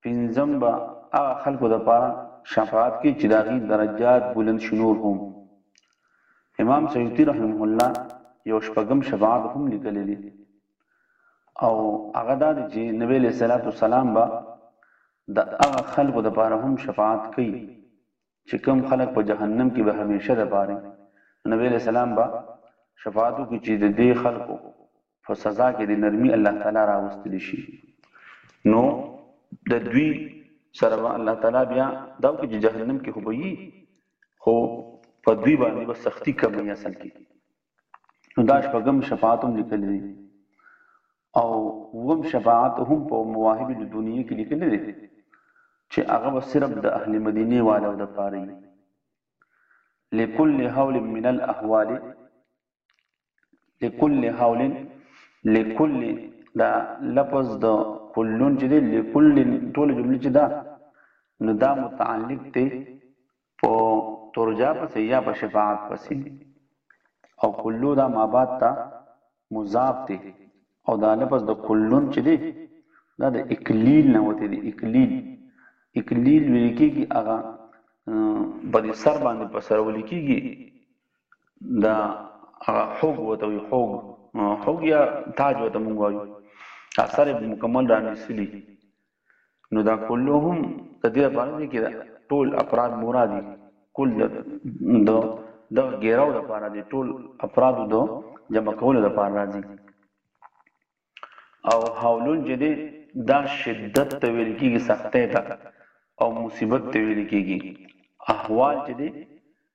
پنځم به هغه خلکو لپاره شفاعت کې چې داغي درجات بلند شنور هم امام سیوطی رحمه الله یو شپږم شفاعت هم لیکلی دی او هغه دا دی چې نبی له صلوات والسلام با د هغه خلکو لپاره هم شفاعت کوي چې کوم خلک په جهنم کې به همېشه د پاره وي، نو نبي عليه السلام به شفاعت وکړي چې د دې خلکو په سزا کې دې نرمي الله تعالی راوستل شي، نو د دوی سره به الله تعالی بيا دا وکړي چې جهنم کې خو به يي، خو په دوی باندې به سختي کموي اصل کې. نو دا شپږم شفاعت هم لیکلی دی او اووم شفاعت هم په مواهب لدنیه کې لیکلی دی چې هغه به صرف د اهل مدینه والو د پاره لكل حول من الاحوال لكل حول لكل دا لفظ د کلون چې دی لكل ټول جمله چې دا نو دا متعلق دی په ترجا پسې يا په شفاعت پسې او کلو دا مابعد ته مضاف دی او دا لفظ د کلون چې دی دا د اکلیل نه وته دی اکلیل اکلیل ویل کېږي هغه په دې سر باندې په سر ول کېږي دا حوګ وته وي حوګ حوګ یا تاج وته مونږ وایو اثر مکمل را نسلی نو دا کلهم د دې لپاره دي کې ټول افراد مرادي کل د د د غیرو د لپاره دي ټول افراد د جمع کولو د لپاره راځي او حولون چې دي دا شدت ته ویل کېږي سختۍ ته او مصیبت ته ویل کېږي احوال چې دي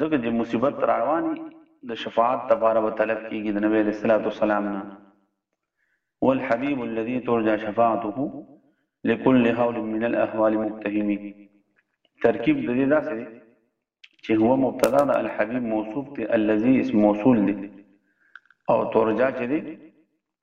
ځکه چې مصیبت راروان وي د شفاعت لپاره به طلب کیږي د نبی علیه الصلاة والسلام نه والحبیب الذي ترجى شفاعته لكل حول من الاحوال مقتهم ترکیب د دې داسې دی چې هو مبتدا د الحبيب موصوف دی الذي اسم موصول دی او ترجا چې دی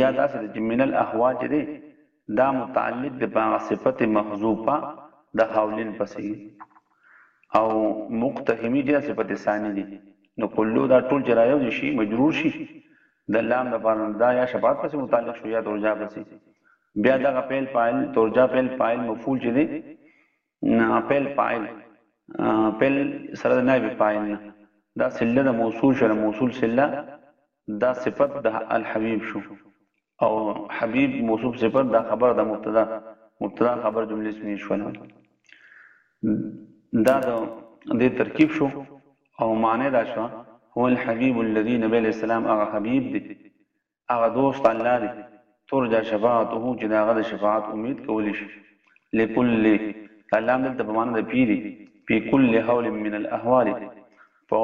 یا داسې ده چې من الاهوا چې دی دا متعلق دی په هغه صفت محذوفه د حولین پسې او مقتهمی چې صفت ثانی دی نو کلو دا ټول چې رايو دي شي مجرور شي د لام د پاره دا یا شفاعت پسې متعلق شو یا ترجا پسې بیا دغه پیل فاعل ترجا پیل فاعل مفعول چې دی نه فعل فاعل فعل سره د نائب فاعل نه دا سله د موصول شو موصول سله دا صفت د الحبيب شو او حبيب موصوف صفت دا خبر د مبتدا مبتدا خبر جمله اسمي شو دا د دې ترکیب شو او معنی دا شو هو الحبيب الذي نبي عليه السلام هغه حبيب دی هغه دوست الله دی ترجا شفاعته چې د هغه د شفاعت امید کولی شي لکل اللام دلته په معنی د پی دی پی کل حول من الاحوال په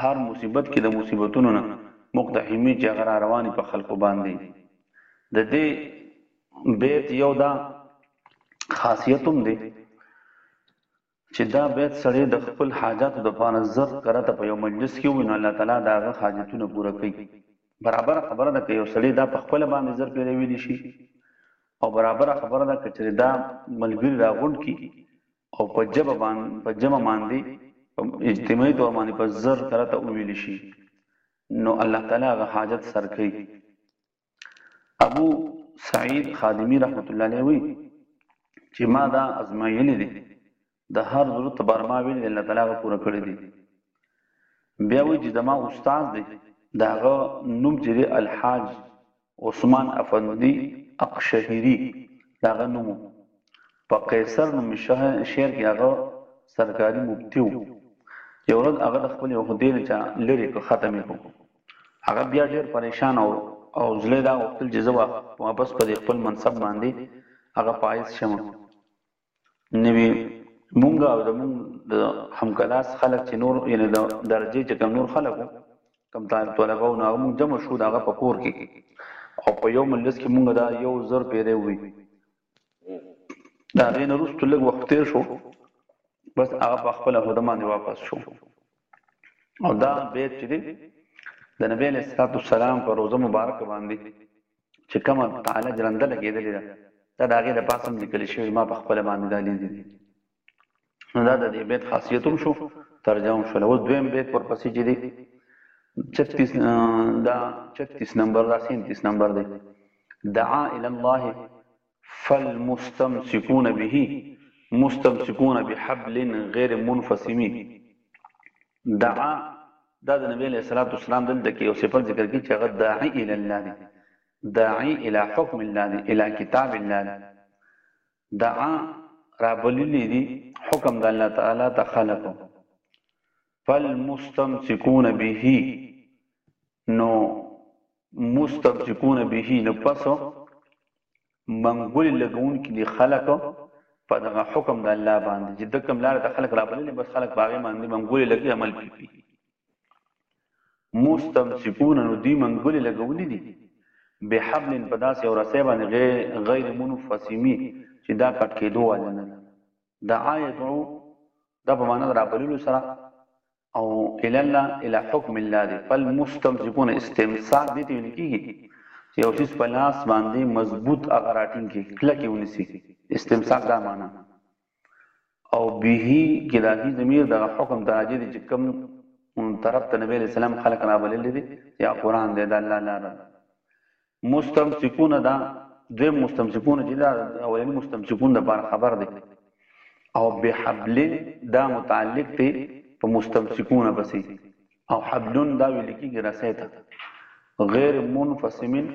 هر مصیبت کې د مصیبتونو نه مقتحمی چې هغه را رواني په خلکو باندې د دې بیت یو دا خاصیت هم دی چي دا بيت سړی د خپل حاجاتو د پاره زر کرته په يو مجلس کي ووايي نو الله تعالی د هغه حاجتونه پوره کوي. برابره خبره ده که يو سړی دا په خپله باندي زر پيره ويلي شي او برابره خبره ده که چيري دا ملګري راغونډ کړي او په جبه باندي، په جمع باندي، په اجتماعي طور باندي په زر کرته وويلي شي نو الله تعالی هغه حاجت سر کوي. ابو سعید خادمی رحمت الله علیه وی چې ما دا ازمایلی دی د هر ضرورت لپاره ما ویل دی الله تعالی غو پوره کړی دی بیا وی چې زما استاد دی داغه نوم چې دی الحاج عثمان افندی اقشهری داغه نوم په قیصر نوم شهر کې هغه سرکاري مفتي وو یو ورځ هغه د خپل یو خدای نه چا لری کو ختمې کو هغه بیا ډېر پرېشانه و او زړه یې دا غوښتل چې زه واپس په دې خپل منصب باندې هغه فایز شم. نوي مونږ او زمونږ د همکلاس خلک چې نور یعنې د درجې چې کوم نور خلک وو کوم طلبه وو نو هغه مونږ جمع شو د هغه په کور کې او په یو مجلس کې مونږ دا یو زر پېرې ووي د هغې نه وروسته لږ وخت تېر شو، بس هغه په خپله هده باندې واپس شو او دا بیت چې دی د نبی علیه الصلاة والسلام په روزه مبارکه باندې چې کومه تعالی جلنده لګېدلې ده دا د هغې د پاسه هم لیکل شوي ما په خپله باندې دا لیدلي دي. نو دا د دې بیت خاصیت هم شو ترجمه شو اوس دویم بیت ورپسې چې دی 36 دا 36 نمبر دا 37 نمبر دی دعا الى الله فالمستمسكون به مستمسكون بحبل غیر منفسمی دعا دا د نبی علیہ الصلوۃ والسلام دلته کې یو صفت ذکر کی چې غد داعی الی الله دی داعی الی حکم الله دی الی کتاب الله دی دعا رابللي دي حکم د الله تعالی ته خلکو فالمستمسکون به نو مستمسکون به نو پسو منګولې لګون کې دي خلکو په دغه حکم د الله باندې چې د کوم لار ته خلک رابللي بس خلک باغې باندې منګولې لګي عمل پی کوي مستمسکون نو دوی منګولې لګولي دي، بحبل په داسې یو رسۍ باندې غې غیر منفصمي چې دا کټ کېدو واله نه ده. دعا يدعو دا په معنی د رابللو سره او الی الله الی حکم الله دی، فالمستمسکون استمساک دې ته ویل کېږي چې یو څیز په لاس باندې مضبوط هغه راټینګ کړي، کلک یې ونیسي، استمساک دا معنی. او به کې داهی ضمیر دغه حکم تراجه دی چې کم طرف ته نبی علیہ السلام خلق را بللی دی یا قرآن دی دا الله لاره ده مستمسکون دا دویم مستمسکون چې دا اولنی مستمسکون د بار خبر دی او بحبلن دا متعلق دی په مستمسکون بسی او حبلن دا ویل کېږي رسې ته غیر منفسمن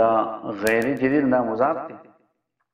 دا غیر جدید دا مضاف دی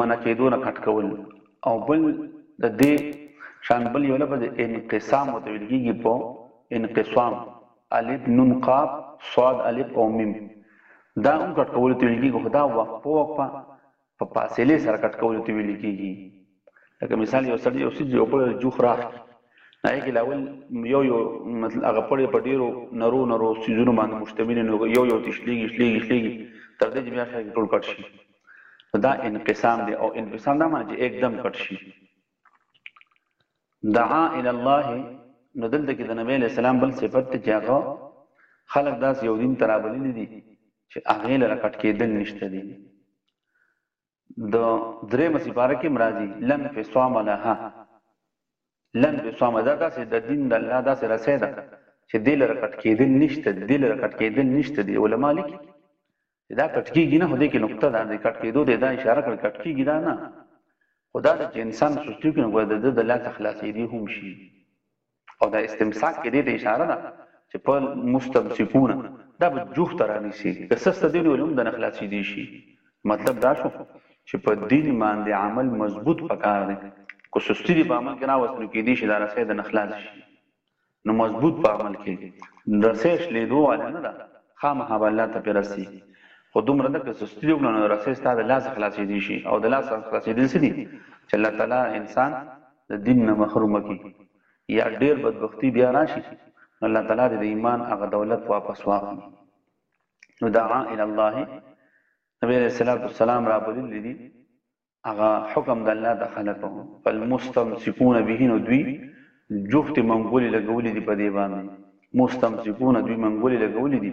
منع کېدو نه کډ کول او بل د دې شان بل یو لفظ انقسام ورته ویل کېږي په انقسام الف نون قاف صاد الف او میم دا هم کډ کول ته ویل کېږي خو دا وقفه وقفه په فاصلې سره کډ کول ته ویل کېږي لکه مثال یو سړی یو څیز یو پړی جوخ راخي نه یې کې لاول یو یو مطلب هغه پړی په ډیرو نرو نرو څیزونو باندې مشتمل نه یو یو تشلیږي شلیږي شلیږي تر دې چې بیا خیر ټول کټ شي نو دا انقسام دی او انفصام دا معنی چې یک دم کټ شي دعا الى الله نو دلته کې د نبی له سلام بل صفت ته چې هغه خلق داس یو دین ترابلل دي چې هغه لره کټ کېدل نشته دي د درې مسیباره کې مرادي لن فصام لها لن فصام دا داسې د دین د الله داسې رسیدا چې دل رکټ کېدل نشته دل رکټ کېدل نشته دی علما لیکي چې دا کټ کیږي نه خو دې کې نقطه ده د کټ کېدو ته دا اشاره کړې کټ کیږي دا نه خو دا ده چې انسان سستي وکړي نو ګوره د ده د لاسه خلاصېدی هم شي او دا استمساک کې دې ته اشاره ده چې په مستمسکون دا به جوخت رانیسي که سسته دی ونیول هم د نه خلاصېدی شي مطلب دا شو چې په دین باندې عمل مضبوط پکار دی که سستی دی په عمل کې راوست نو کېدی شي دا رسۍ د نه خلاص شي نو مضبوط په عمل کې درسې شلېدو واله نه ده خامخا به الله ته پرې رسې خو دومره ده که سستي دې وکړه نو رسې ستا د لاسه خلاصېدی شي او د لاسه خلاصېدل څه دي چې الله تعالی انسان د دین نه محروم کړي یا ډېر بدبختي بیا راشي نو الله تعالی دې د ایمان هغه دولت واپس واخلي نو دعا الی الله نبی علیه السلام را بللي دي هغه حکم د الله د خلق وو فالمستمسکون به نو دوی جوخت منګولې لګولې دي په دې باندې مستمسکون دوی منګولې لګولې دي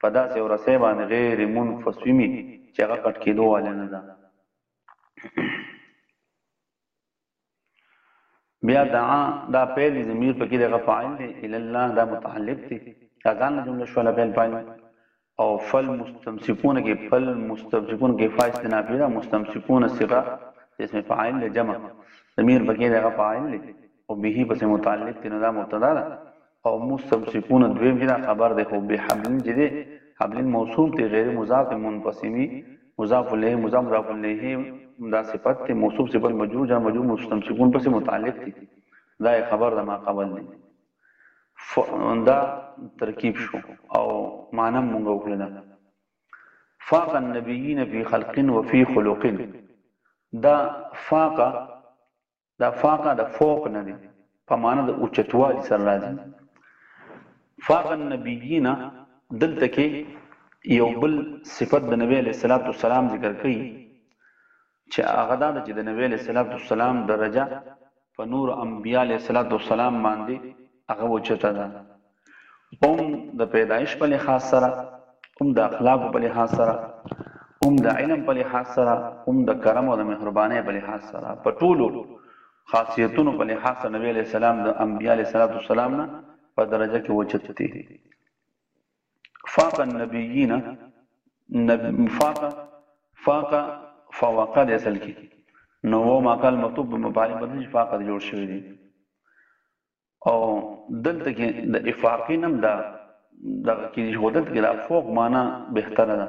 په داسې ورسې باندې غیر منفسمی چې هغه کټ کېدو والنه ده بیا دعا دا پیل دی ضمیر پکې دغه فاعل دی الی الله دا متعلق دی دا ځان له جمله شو لپاره فاعل او فل مستمسکون کې فل مستمسکون کې فاعل استنافی دا مستمسکون صيغه اسم فاعل له جمع ضمیر پکې دغه فاعل دی او به پس متعلق دی نو دا مبتدا ده او مستمسکون دویم چې دا خبر دی خو بحبل چې دی حبل موصوف دی غیر مضاف منفصم وي مضاف الیه مضاف مضاف الیه دا صفت دی موصوف صفت مجرور جار مجرور مستمسکون پسې متعلق دی دا خبر د ما قبل دی ف... دا ترکیب شو او مانم مونږ وکړه فاق النبیین فی خلق و فی خلق دا فاق دا فاقه د فوق نه دی په معنی د اوچتوالي سره راځي فاق النبیین دلته کې یو بل صفت د نبی علیہ الصلوۃ والسلام ذکر کړي چې هغه دا چې د نبی علیہ الصلوۃ والسلام درجه په نور انبیاء علیہ الصلوۃ والسلام باندې هغه وچته ده هم د پیدایش په لحاظ سره هم د اخلاقو په لحاظ سره هم د علم په لحاظ سره هم د کرم او د مهربانۍ په لحاظ سره په ټولو خاصیتونو په لحاظ سره نبی علیه السلام د انبیا علیه السلام نه په درجه کې وچت دی فاق النبیین نب... فاق فاق فوق د اصل کې نو و ماقال مکتوب په مفاعل بدل فاق د جوړ شوی دی او دلته کې د افاقی نم دا دغه کې چې دلته کې د فوق معنا بهتره ده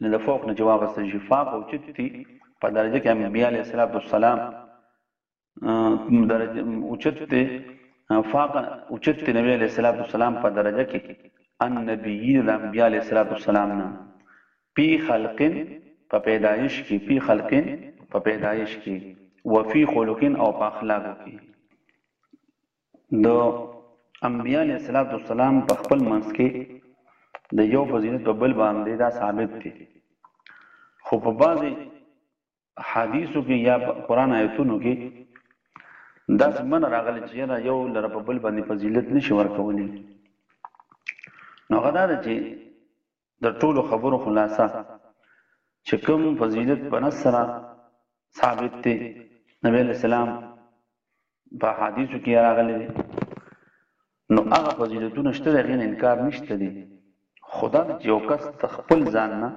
نه د فوق نه جواب استل شي فاق او چتی په درجه کې انبیاء علیه السلام درجه اوچته فاق اوچته نبی علیه السلام په درجه کې ان نبیین د انبیاء علیه السلام نه پی خلقن په پیدایش کې پی خلقن په پیدایش کې وفي خلقن او په اخلاقو کې د انبیاء علیه الصلاۃ والسلام په خپل منځ کې د یو فضیلت په بل باندې دا ثابت دی خو په بعضی حدیثو کې یا قران آیتونو کې دا سمن راغلی چې را یو لره په بل باندې فضیلت نشي ورکولی نو غدا ده چې د ټولو خبرو خلاصه چې کوم فضیلت په نص سره ثابت دی نبی علیہ السلام په حدیثو کې راغلي دي نو هغه فضیلتونه شته دغه انکار نشته دي خدا د یو کس خپل ځان نه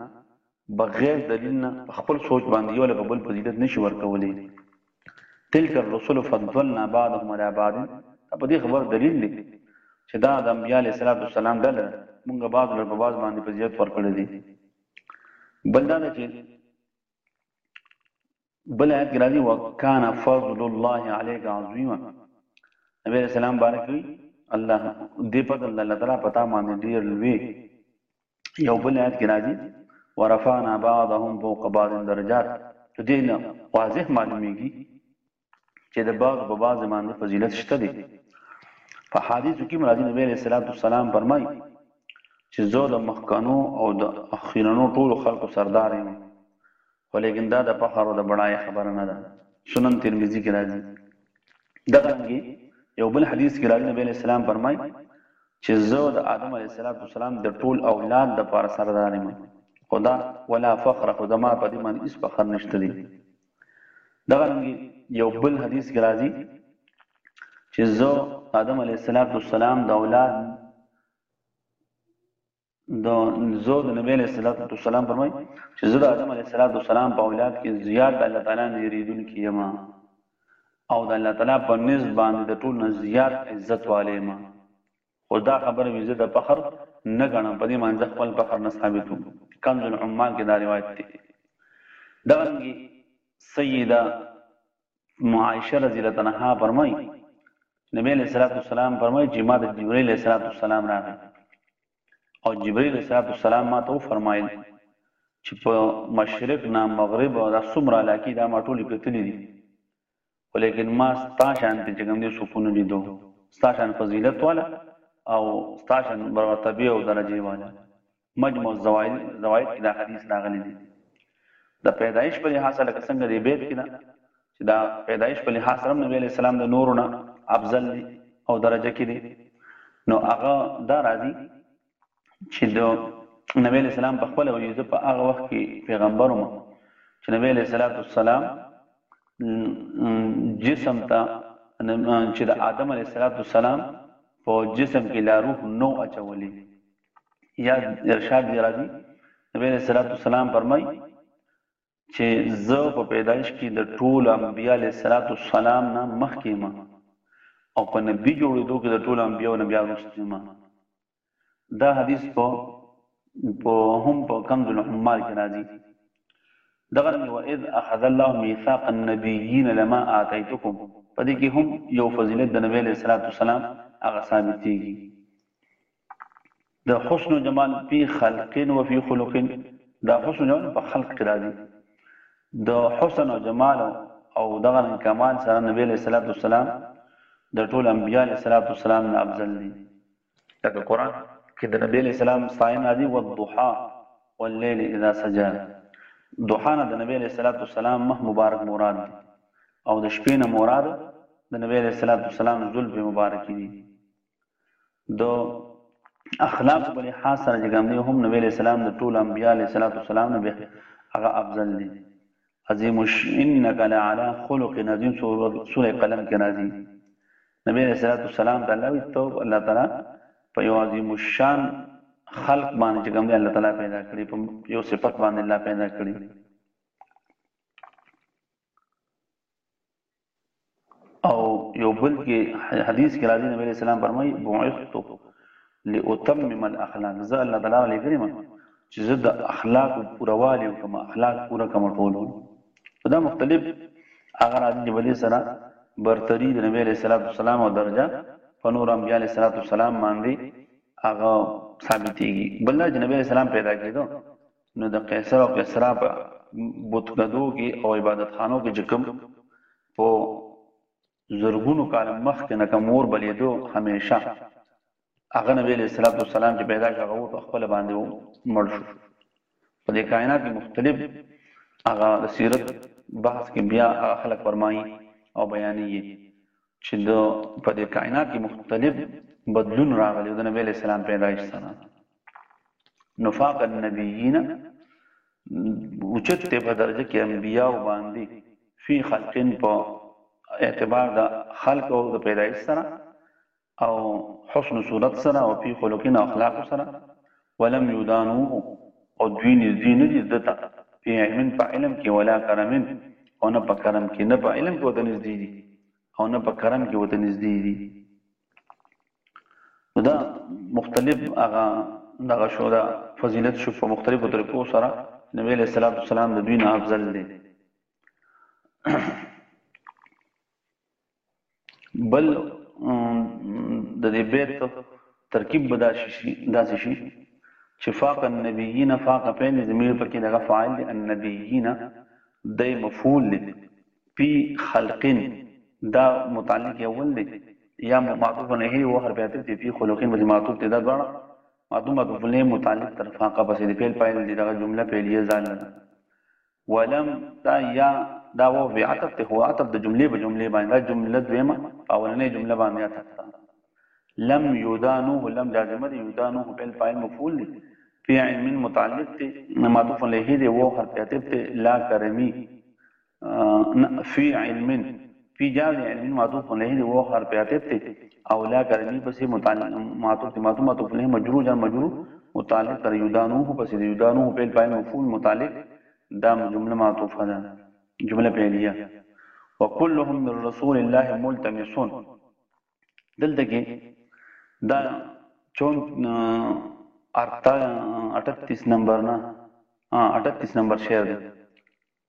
بغیر دلیل نه خپل سوچ باندې یو له بل فضیلت نشي ورکولې تلک الرسل فضلنا بعضهم علی بعض دا په دې خبره دلیل دی چې دا د انبیا علیه السلام ډله ده مونږ بعض لر په بعض باندې فضیلت ورکړی دی بل دا ده چې بل آیت کې راځي وکانا فضل الله عليك عظيما نبی رسول الله بارک وی الله دې فضل الله تعالی پتا باندې ډیر لوی یو بل آیت کې راځي ورفعنا بعضهم فوق بعض درجات نو دې نه واضح معلومیږي چې د بعض په بعض باندې فضیلت شته دي په حدیثو کې مرادي نبی علیہ الصلوۃ والسلام فرمایي چې زه د مخکنو او د اخیرنو ټولو خلکو سردار یم خو لېکن دا د فخر او د بډايۍ خبره نه ده. سنن ترمذي کې راځي. دغه رنګې يو بل حديث کې راځي، نبي عليه السلام فرمايي چې زه د آدم عليه السلام د ټول اولاد لپاره سردار يم، خو دا ولا فخر، خو زما په دې باندې هيڅ فخر نشته دی. دغه رنګې يو بل حديث کې راځي چې زه د آدم عليه السلام د اولاد د زو د نبی علیہ الصلوۃ والسلام فرمای چې زه د آدم علیہ الصلوۃ والسلام په اولاد کې زیات د الله تعالی نه یریدونکي یم او د الله تعالی په نس باندې د ټول نه زیات عزت والے ما خدا خبره وی زه د فخر نه غنم په دې مانځ خپل فخر نه ثابتو کنز العمال کې دا روایت دی دغنګي سیده ام عائشه رضی الله عنها فرمایي، نبی علیه الصلوة والسلام فرمایي چې ما ته جبرائیل علیه السلام راغی او جبرائیل علیه السلام ما ته وفرمایل چې په مشرق نه مغرب او دا څومره علاقې دا ما ټولې کتلې دي خو لیکن ما ستا شان ته چې کوم دی څوک نه لیدو ستا شان فضیلت والا او ستا شان مرتبه او درجه والا مجمع الزواید کې دا حدیث راغلی دی د پیدایش په لحاظ سره لکه څنګه دی بیت کې دا چې دا پیدایش په لحاظ سره نبی علی السلام د نورو نه افضل دی او درجه کې دی نو هغه دا راځي چې د نبی علی السلام په خپل وجیزه په هغه وخت کې پیغمبر وم چې نبی علی صلوات والسلام جسم ته چې د آدم علی صلوات والسلام په جسم کې لا روح نو اچولې یا ارشاد وی راځي نبی علیه الصلاة والسلام فرمای چې زه په پیدایش کې د ټول انبیا علیه الصلاة والسلام نه مخکې ما او په نبی جوړېدو کې د ټول انبیا او نبیا وروسته ما دا حدیث په په هم په کنز العمال کې راځي دغه رنګ و اذ اخذ الله ميثاق النبيين لما اتيتكم پدې کې هم یو فضیلت د نبی علیه الصلاة والسلام هغه ثابتېږي د حسن و جمال پی خلق و فی خلق دا حسن و جمال په خلق کې راځي د حسن او جمال او دغه رنګ کمال سره نبی علیہ الصلوۃ والسلام د ټول انبیاء علیہ الصلوۃ والسلام نه افضل دي لکه قران کې د نبی علیہ السلام ستاین راځي والضحى والليل اذا سجى ضحى نه د نبی علیہ الصلوۃ والسلام مه مبارک مراد دي او د شپې نه مراد د نبی علیہ الصلوۃ والسلام ذل په مبارکي دي د اخلاق په لحاظ سره چې کوم دی هم نبی علیه السلام د ټولو انبیا علیه صلات وسلام نه به هغه افضل دی عظیم انک لعلی خلق عظیم سوره قلم کې راځي نبی علیه صلات وسلام ته الله وی تو الله تعالی په یو عظیم الشان خلق باندې چې کوم دی الله تعالی پیدا کړی په یو صفت باندې الله پیدا کړی او یو بل کې حدیث کې راځي نبی علیہ السلام فرمایي بعثت لاتمم الاخلاق زه الله تعالی علی کریم چې زه د اخلاق پوروالی کوم اخلاق پورا کوم ټولو دا مختلف اگر راځي چې بده سره برتری د نبی علیہ الصلوۃ والسلام او درجه په نور انبیاء علیہ الصلوۃ والسلام باندې هغه ثابتېږي بل چې نبی علیہ السلام پیدا کېدو نو د قیصر او کسرا په بتګدو کې او عبادتخانو کې چې کوم په زرګونو کال مخکې نه کوم اور بلیدو همیشه هغه نبی علیه الصلاة والسلام چې پیدا شو هغه اور په خپله باندې مړ شو په دې کائنات کې مختلف هغه د سیرت بحث کې بیا هغه خلک فرمایي او بیانیږي چې د په دې کائنات کې مختلف بدلون راغلی د نبی علیه السلام پیدایش سره نفاق النبیین اوچت ته په درجه کې انبیا او باندې فی خلقن په اعتبار د خلق او د پیدایش سره او حسن صورت سره او فی خلقن اخلاق سره ولم يدانوه او دوی نږدې نه دي ده ته، في علم په علم کې، ولا کرم او نه په کرم کې، نه په علم کې ورته نږدې دي او نه په کرم کې ورته نږدې دي. نو دا مختلف هغه دغه شو دا فضیلت شو په مختلفو طریقو سره نبی علیه الصلاة والسلام د دوی نه افضل دی. بل د دې بیت ترکیب به داسې شي داسې شي چې فاق النبیین فاق فعل ضمیر پکې دغه فاعل دی النبیین د مفعول دی پی خلقین دا متعلق اول دی یا معطوف نه هي او حرف عطف دی پی خلقین به معطوف دی دا دواړه معدوم معطوف له متعلق تر فاق پسې دی فعل فاعل دی دغه جمله فعلیه ځان لره ولم دا یا دا وو به عطف ته هو عطف د جملې په جملې باندې دا جمله دویمه اولنې جمله باندې عطف ده لم یدانوه لم لازمه دی یدانوه فعل فاعل مفعول دی فی علم متعلق دی معطوف علیه دی وو حرف عطف دی لا کرمی فی علم فی جاز علم معطوف علیه دی وو حرف عطف ته او لا کرمی پسې متعلق معطوف ته معطوف معطوف علیه مجرور جان مجرور متعلق تر یدانوه پسې دی یدانوه فعل فاعل مفعول متعلق دا جمله معطوفه ده جمله فعلیه وکلهم من رسول الله ملتمسون دلته کې دا چون 38 نمبر نه 38 نمبر شعر دی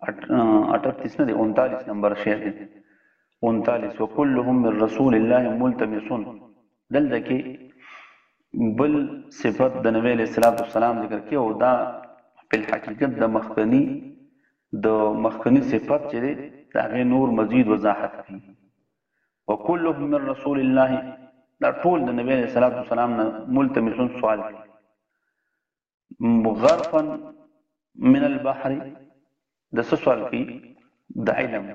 38 نه دی 39 نمبر شعر دی 39 وکلهم من رسول الله ملتمسون دلته کې بل صفت د نبی له صلوات والسلام ذکر کې او دا په حقیقت د مخکنی د مخکنی صفت چې دی دا غي نور مزید وضاحت کوي وکلهم من رسول الله دا ټول د نبی له صلوات والسلام نه ملتمسون سوال کوي غرفا من البحر د څه سوال کوي د علم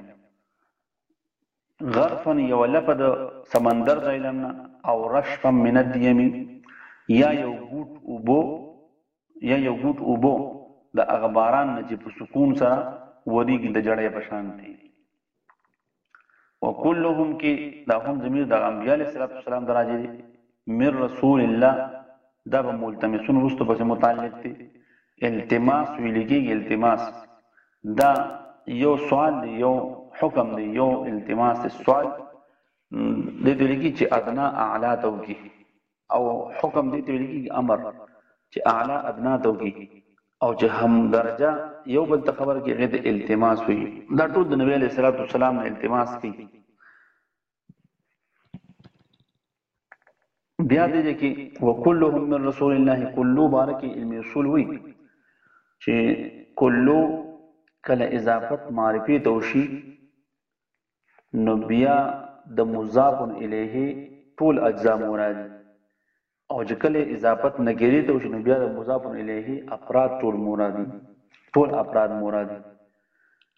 غرفا یو لپه د سمندر د علم نه او رشفا من الدیمی یا یو ګوټ اوبو یا یو ګوټ اوبو د هغه باران نه چې په سکون سره وریږي د جړې په شان دی وکلهم کې دا هم ضمیر د انبیاء علیه السلام د راځي دي مر رسول الله دا به ملتمسون وروسته پسې متعلق دي التماس ویل کېږي التماس دا یو سوال دی یو حکم دی یو التماس سوال د دې لیکي چې ادنا اعلی ته وکي او حکم دې ته ویل کېږي امر چې اعلی ادنا ته وکړي او چې هم درجه یو بل ته خبر کې غید التماس وي دا ټول د نبی علیه الصلاۃ والسلام نه التماس کوي بیا دې کې وکلهم من رسول الله کلو بارک علم رسول وي چې کلو کله اضافت معرفي توشي نو بيا د مضاف اليه ټول اجزاء مراد دي او چې کله اضافت نکري ته وشي نو بيا د مضاف اليه افراد ټول مراد دي ټول افراد مراد دي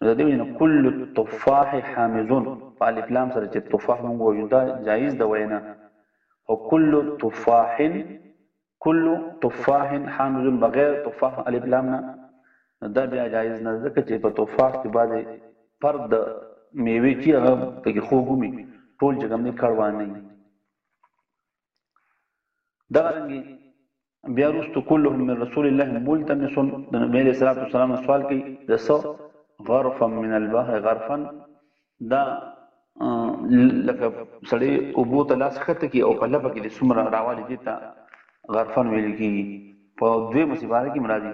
نو د دې وجه کل التفاح حامزون په الف لام سره چې تفاح مونږ وایو دا جایز د وینا او کل تفاح کل تفاح حامض بغیر د تفاح الف لام نه نو دا بیا جایز نه ځکه چې په تفاح کې بعضې پر د میوې چې هغه پکې خوږ وي ټول چې کوم دی کړوانه وي دغه رنګې بیا وروسته کلهم من رسول الله ملتمس د نبی علیه الصلاه والسلام سوال کوي د سو غرفا من البحر غرفا دا لکه سړی اوبو ته لاس ښکته کی او په لپه کې د څومره راوالي دې ته غرفن ویل کېږي په دوی مصیباره کې مرادي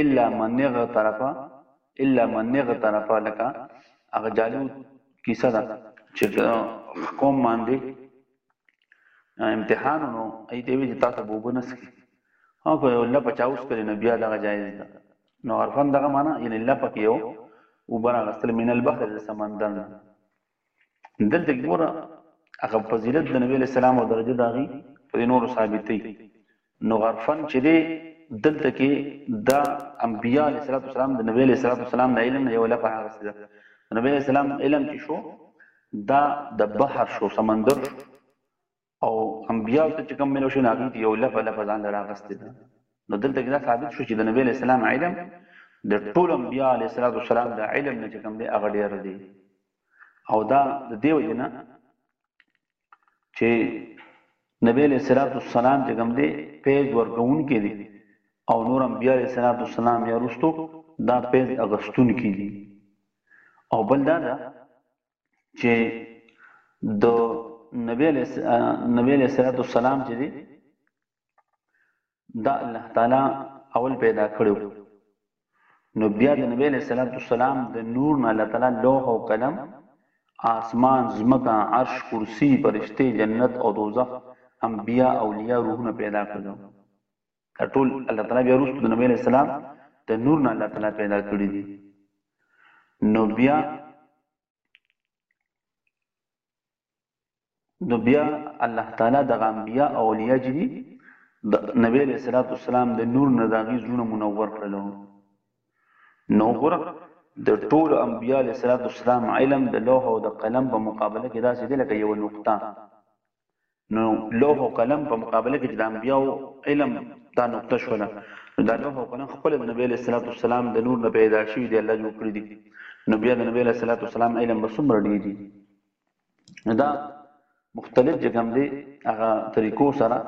الا من غترف الا من غترف لکه هغه جالوت کیسه ده چې قوم باندې امتحان نو ایته وی چې تاسو بوبنس کې او که یو لپه چاوس کړي نو بیا دغه جایز ده نو عرفا هم دغه معنی یعنی لپه کې یو اوبه راغستل من البحر د سمندر نه دلته کې ګوره هغه فضیلت د نبی علیه السلام او درجه د هغې په دې نورو ثابتوي نو غرفن چې دی دلته کې د انبیا علیه الصلاۃ والسلام د نبی علیه الصلاۃ والسلام نه علم نه یو لپه راغستې ده نبی علیه السلام علم چې شو دا د بحر شو سمندر شو او انبیاو ته چې کوم ملو شو هغوی ته یو لپه لپه ځان له راغستې ده نو دلته کې دا ثابت شو چې د نبی علیه السلام علم د ټول انبیا علیه الصلاۃ والسلام د علم نه چې کوم دی هغه ډیر دی او دا د دیو جنا چې نبی علیہ الصلوۃ والسلام چې کوم دی پیز ورکون کې دي او نور انبیاء علیہ الصلوۃ والسلام یا رستو دا پیز اغستون کې دي او بل دا ده چې د نبی له نبی له صلوات والسلام چې دی دا الله تعالی اول پیدا کړو نو بیا د نبی له صلوات والسلام د نور نه الله تعالی لوح او قلم آسمان زمکه عرش کرسی پرشته جنت او دوزخ انبیا اولیاء روحونه پیدا کړو دا ټول الله تعالی بیا وروسته د نبی علیه السلام د نور نه الله تعالی پیدا کړي دي نو بیا نو بیا الله تعالی د انبیا او اولیاء چې دي د نبی علیہ الصلوۃ والسلام د نور نه داغي زړه منور کړلو نو ګره د ټول انبیا علیہ الصلوۃ والسلام علم د لوح او د قلم په مقابله کې داسې دی لکه یو نقطه نو لوح او قلم په مقابله کې چې د انبیاو علم دا نقطه شوله نو دا لوح او قلم خپل د نبی علیه الصلاۃ والسلام د نور نه پیدا شوی دی الله جوړ کړی دی نو بیا د نبی علیه الصلاۃ والسلام علم به څومره ډیر دی نو دا مختلف چې کوم دی هغه طریقو سره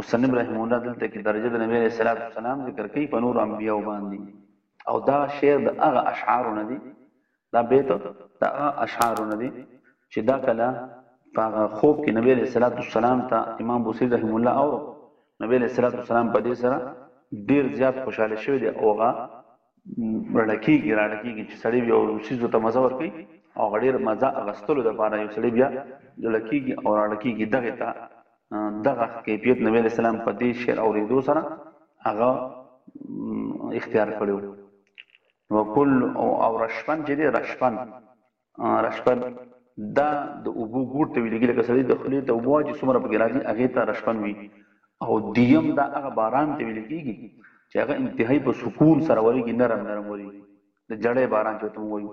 مصنف رحم الله دلته کې درجه د نبی صلی الله علیه وسلم ذکر کوي په نور انبیو باندې او دا شعر د هغه اشعار نه دي دا بیت د هغه اشعارو نه دی چې دا کله په هغه خوب کې نبی علیه الصلاة والسلام ته امام بوصیر رحمه الله اورو نبی علیه الصلاة والسلام په دې سره ډیر زیات خوشاله شوی دی او هغه رړکیږي راړکیږي چې سړی بیا ورسیزو ته مزه ورکي او غډیر مزه اغستلو د پاره یو سړی بیا لکیږي او راړکیږي دغه ته دغه کیفیت نبی اسلام په دې شعر اوریدو سره هغه اختیار کړو وکول او رشپن چې دی رشپن رشپن دا د اوبو ګور ته ویلګي لکه سړی د خلی ته اوبو چې څومره پکې راځي هغه ته رشپن وي او دیم دا هغه باران ته ویل کیږي چې هغه انتهایی په سکون سره وریږي نرم نرم وریږي د جړې باران چې ته وایو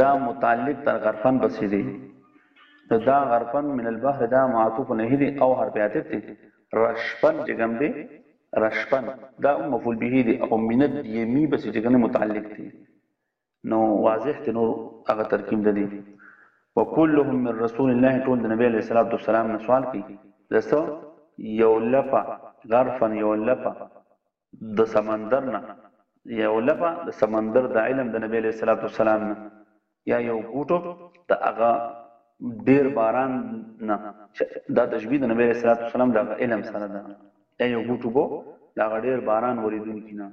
دا متعلق تر غرفن بسې دی نو دا غرفن من البحر دا معطوف نه دی او حرف عاطف دی رشپن چې کوم دی رشپن دا هم مفعول به دی او من الدیمی بس چې کوم متعلق دی نو واضح ته نور هغه ترکیب ده دی وکلهم من رسول الله ټول د نبی علیه الصلاۃ والسلام نه سوال کی دسو یو لپا غرفن یو لپا د سمندر نه یو لپه د سمندر د علم د نبی علیه الصلاۃ والسلام نه یا یو ګوټو د هغه ډیر باران نه دا تشبیه د نبی علیه الصلاۃ والسلام د علم سره ده یا یو ګوټو بو دا غډیر باران وریدونکي نه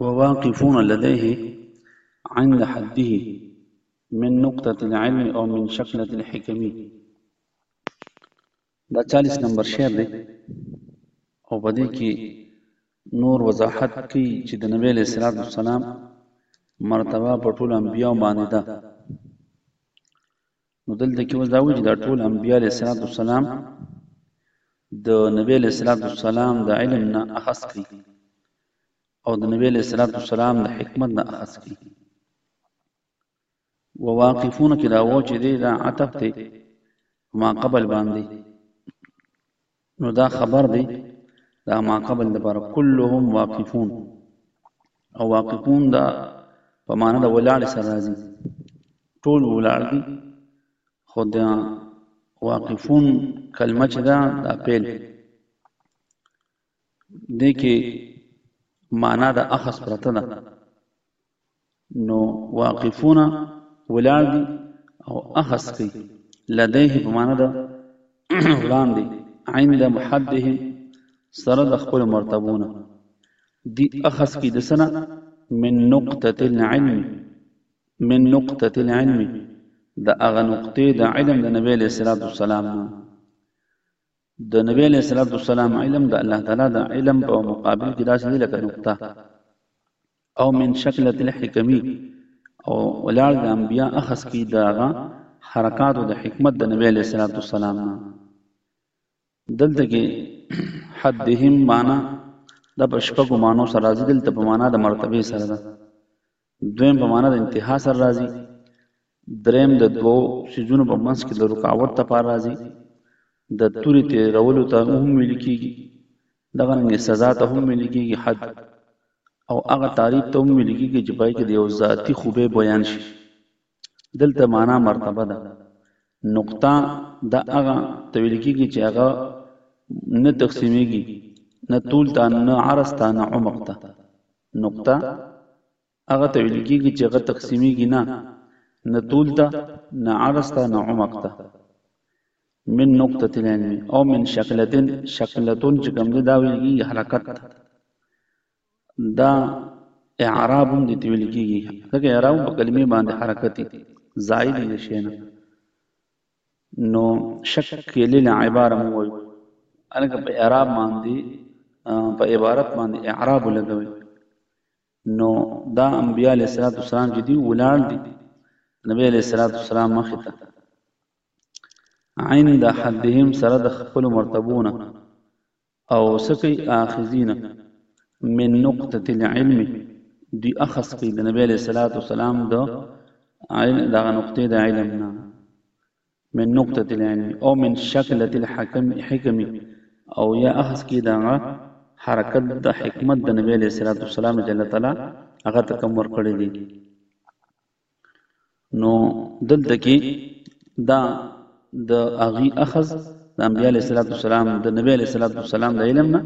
وواقفون لديه عند حده من نقطة العلم أو من شكلة الحكم دا چالیس نمبر شعر دی او په دې کې نور وضاحت کوي چې د نبی علیه صلات وسلام مرتبه په ټول انبیاو باندې ده نو دلته کې اوس دا وایي چې دا ټول انبیا علیه صلات وسلام د نبی علیه صلات وسلام د علم نه اخذ کړي او د نبی علیه صلات وسلام د حکمت نه اخذ کړي وواقفون کې دا و چې دی دا عطف دی ما قبل باندې نو دا خبر دی دا ما قبل د پر كلهم واقفون او واقفون دا په معنا د ولاړ سره راځي ټول ولاړ دي خو دا واقفون کلمه چې دا دا پیل دې کې معنا د اخص پرته ده نو واقفون ولاړ دي او اخص کوي لديه په معنا ده وړاندې عند محدهم سره د خپل مرتبونه دي اخص کې د سنه من نقطه العلم من نقطه العلم د اغه نقطه د علم د نبی له صلوات والسلام د نبی علیه الصلاۃ والسلام علم د الله تعالی د علم په مقابل کې داسې دی لکه نقطه او من شکلت الحکمی او ولار د انبیا اخص کی داغه حرکات او د حکمت د نبی علیه الصلاۃ والسلام نه دلته کې حدهم معنا د پشپګو مانو سره راځي دلته په معنا د مرتبه سره ده دویم په معنا د انتها سره راځي دریم د دوو سیزونو په منځ کې د رکاوټ لپاره راځي د توري تیرولو ته هم ویل کیږي دغه رنګ سزا ته هم ویل کیږي حد او هغه تعریف ته هم ویل کیږي چې پای کې د یو ذاتی خوبه بیان شي دلته معنا مرتبه ده نقطه دا هغه تویل کیږي چې هغه نه تقسیمیږي نه طول ته نه عرض ته نه عمق ته نقطه هغه تویل کیږي چې هغه تقسیمیږي نه نه طول ته نه عرض ته نه عمق ته من نقطه العلم او من شکلتن شکلتون چې کوم دی دا ویل کیږي حرکت ته دا اعراب هم دې ته ویل کېږي ځکه اعراب په کلمې باندې حرکت دی زاید د شی نه نو شکل العباره مو وایو هلکه په اعراب باندې په عبارت باندې اعراب لګوي نو دا انبیاء علیه السلام چې دي ولاړ دي نبی علیه السلام مخې ته عند حدهم سره د خپلو مرتبونه او څه کوي آخذین من نقطه العلم دوی اخذ کوي د نبی علیه الصلاة والسلام د دغه نقطې د علم نه من نقطه العلم او من شکلت الحکم حکم او یا اخذ کی دا حرکت د حکمت د نبی علیہ الصلوۃ والسلام جل تعالی هغه تکم ور کړی دی نو دلته کې دا د اغي اخذ د انبیاء علیه السلام د نبی علیه السلام د علم نه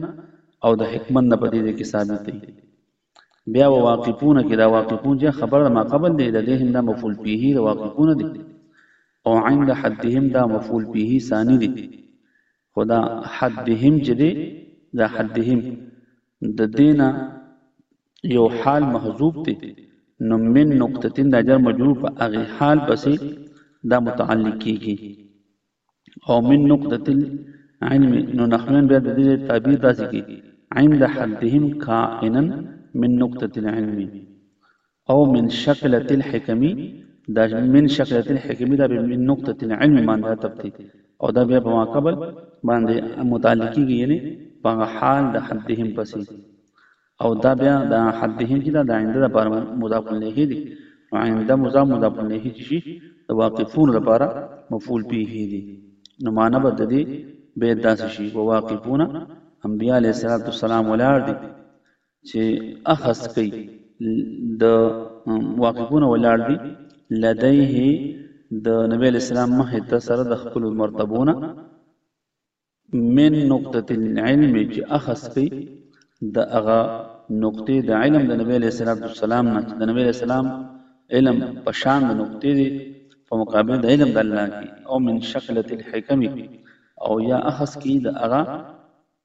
او د حکمت نه په دې کې ثابت دی بیا واقفون کې دا واقفون چې خبر ما قبل دی د دې هم دا مفعول به د واقفون دی او عند حدهم دا مفعول به ثانی دی خو دا حدهم چې دی دا حدهم د دینه یو حال محذوب دی نو من نقطتین دا جر مجرور په هغه حال پسې دا متعلق کیږي او من نقطه العلم نو نحوین بیا د دې تعبیر داسې کی عند حدهم کائنا من نقطه العلم او من شکلت الحکمی دا من شکلت الحکمی دا به من نقطه العلم باندې عطب دی او دا بیا په ما قبل باندې متعلقی کی یعنی په حال د حدهم پسی او دا بیا د حدهم چې دا د عنده لپاره مضاف الیه دي نو عنده مضاف مضاف الیه چې شي د واقفون لپاره مفعول به دي نو معنا بد دي به داس شي او واقفون انبیاء علیه السلام ولار دي چې اخذ کوي د واقفونه ولاړ دي لديه د نبی علیہ السلام مخه ته سره د خپل مرتبونه من نقطه العلم چې اخذ کوي د هغه نقطې د علم د نبی علیہ الصلوۃ والسلام نه د نبی علیہ السلام علم په شان د نقطې دی په مقابل د علم د الله کې او من شکلت الحکم او یا اخذ کی د هغه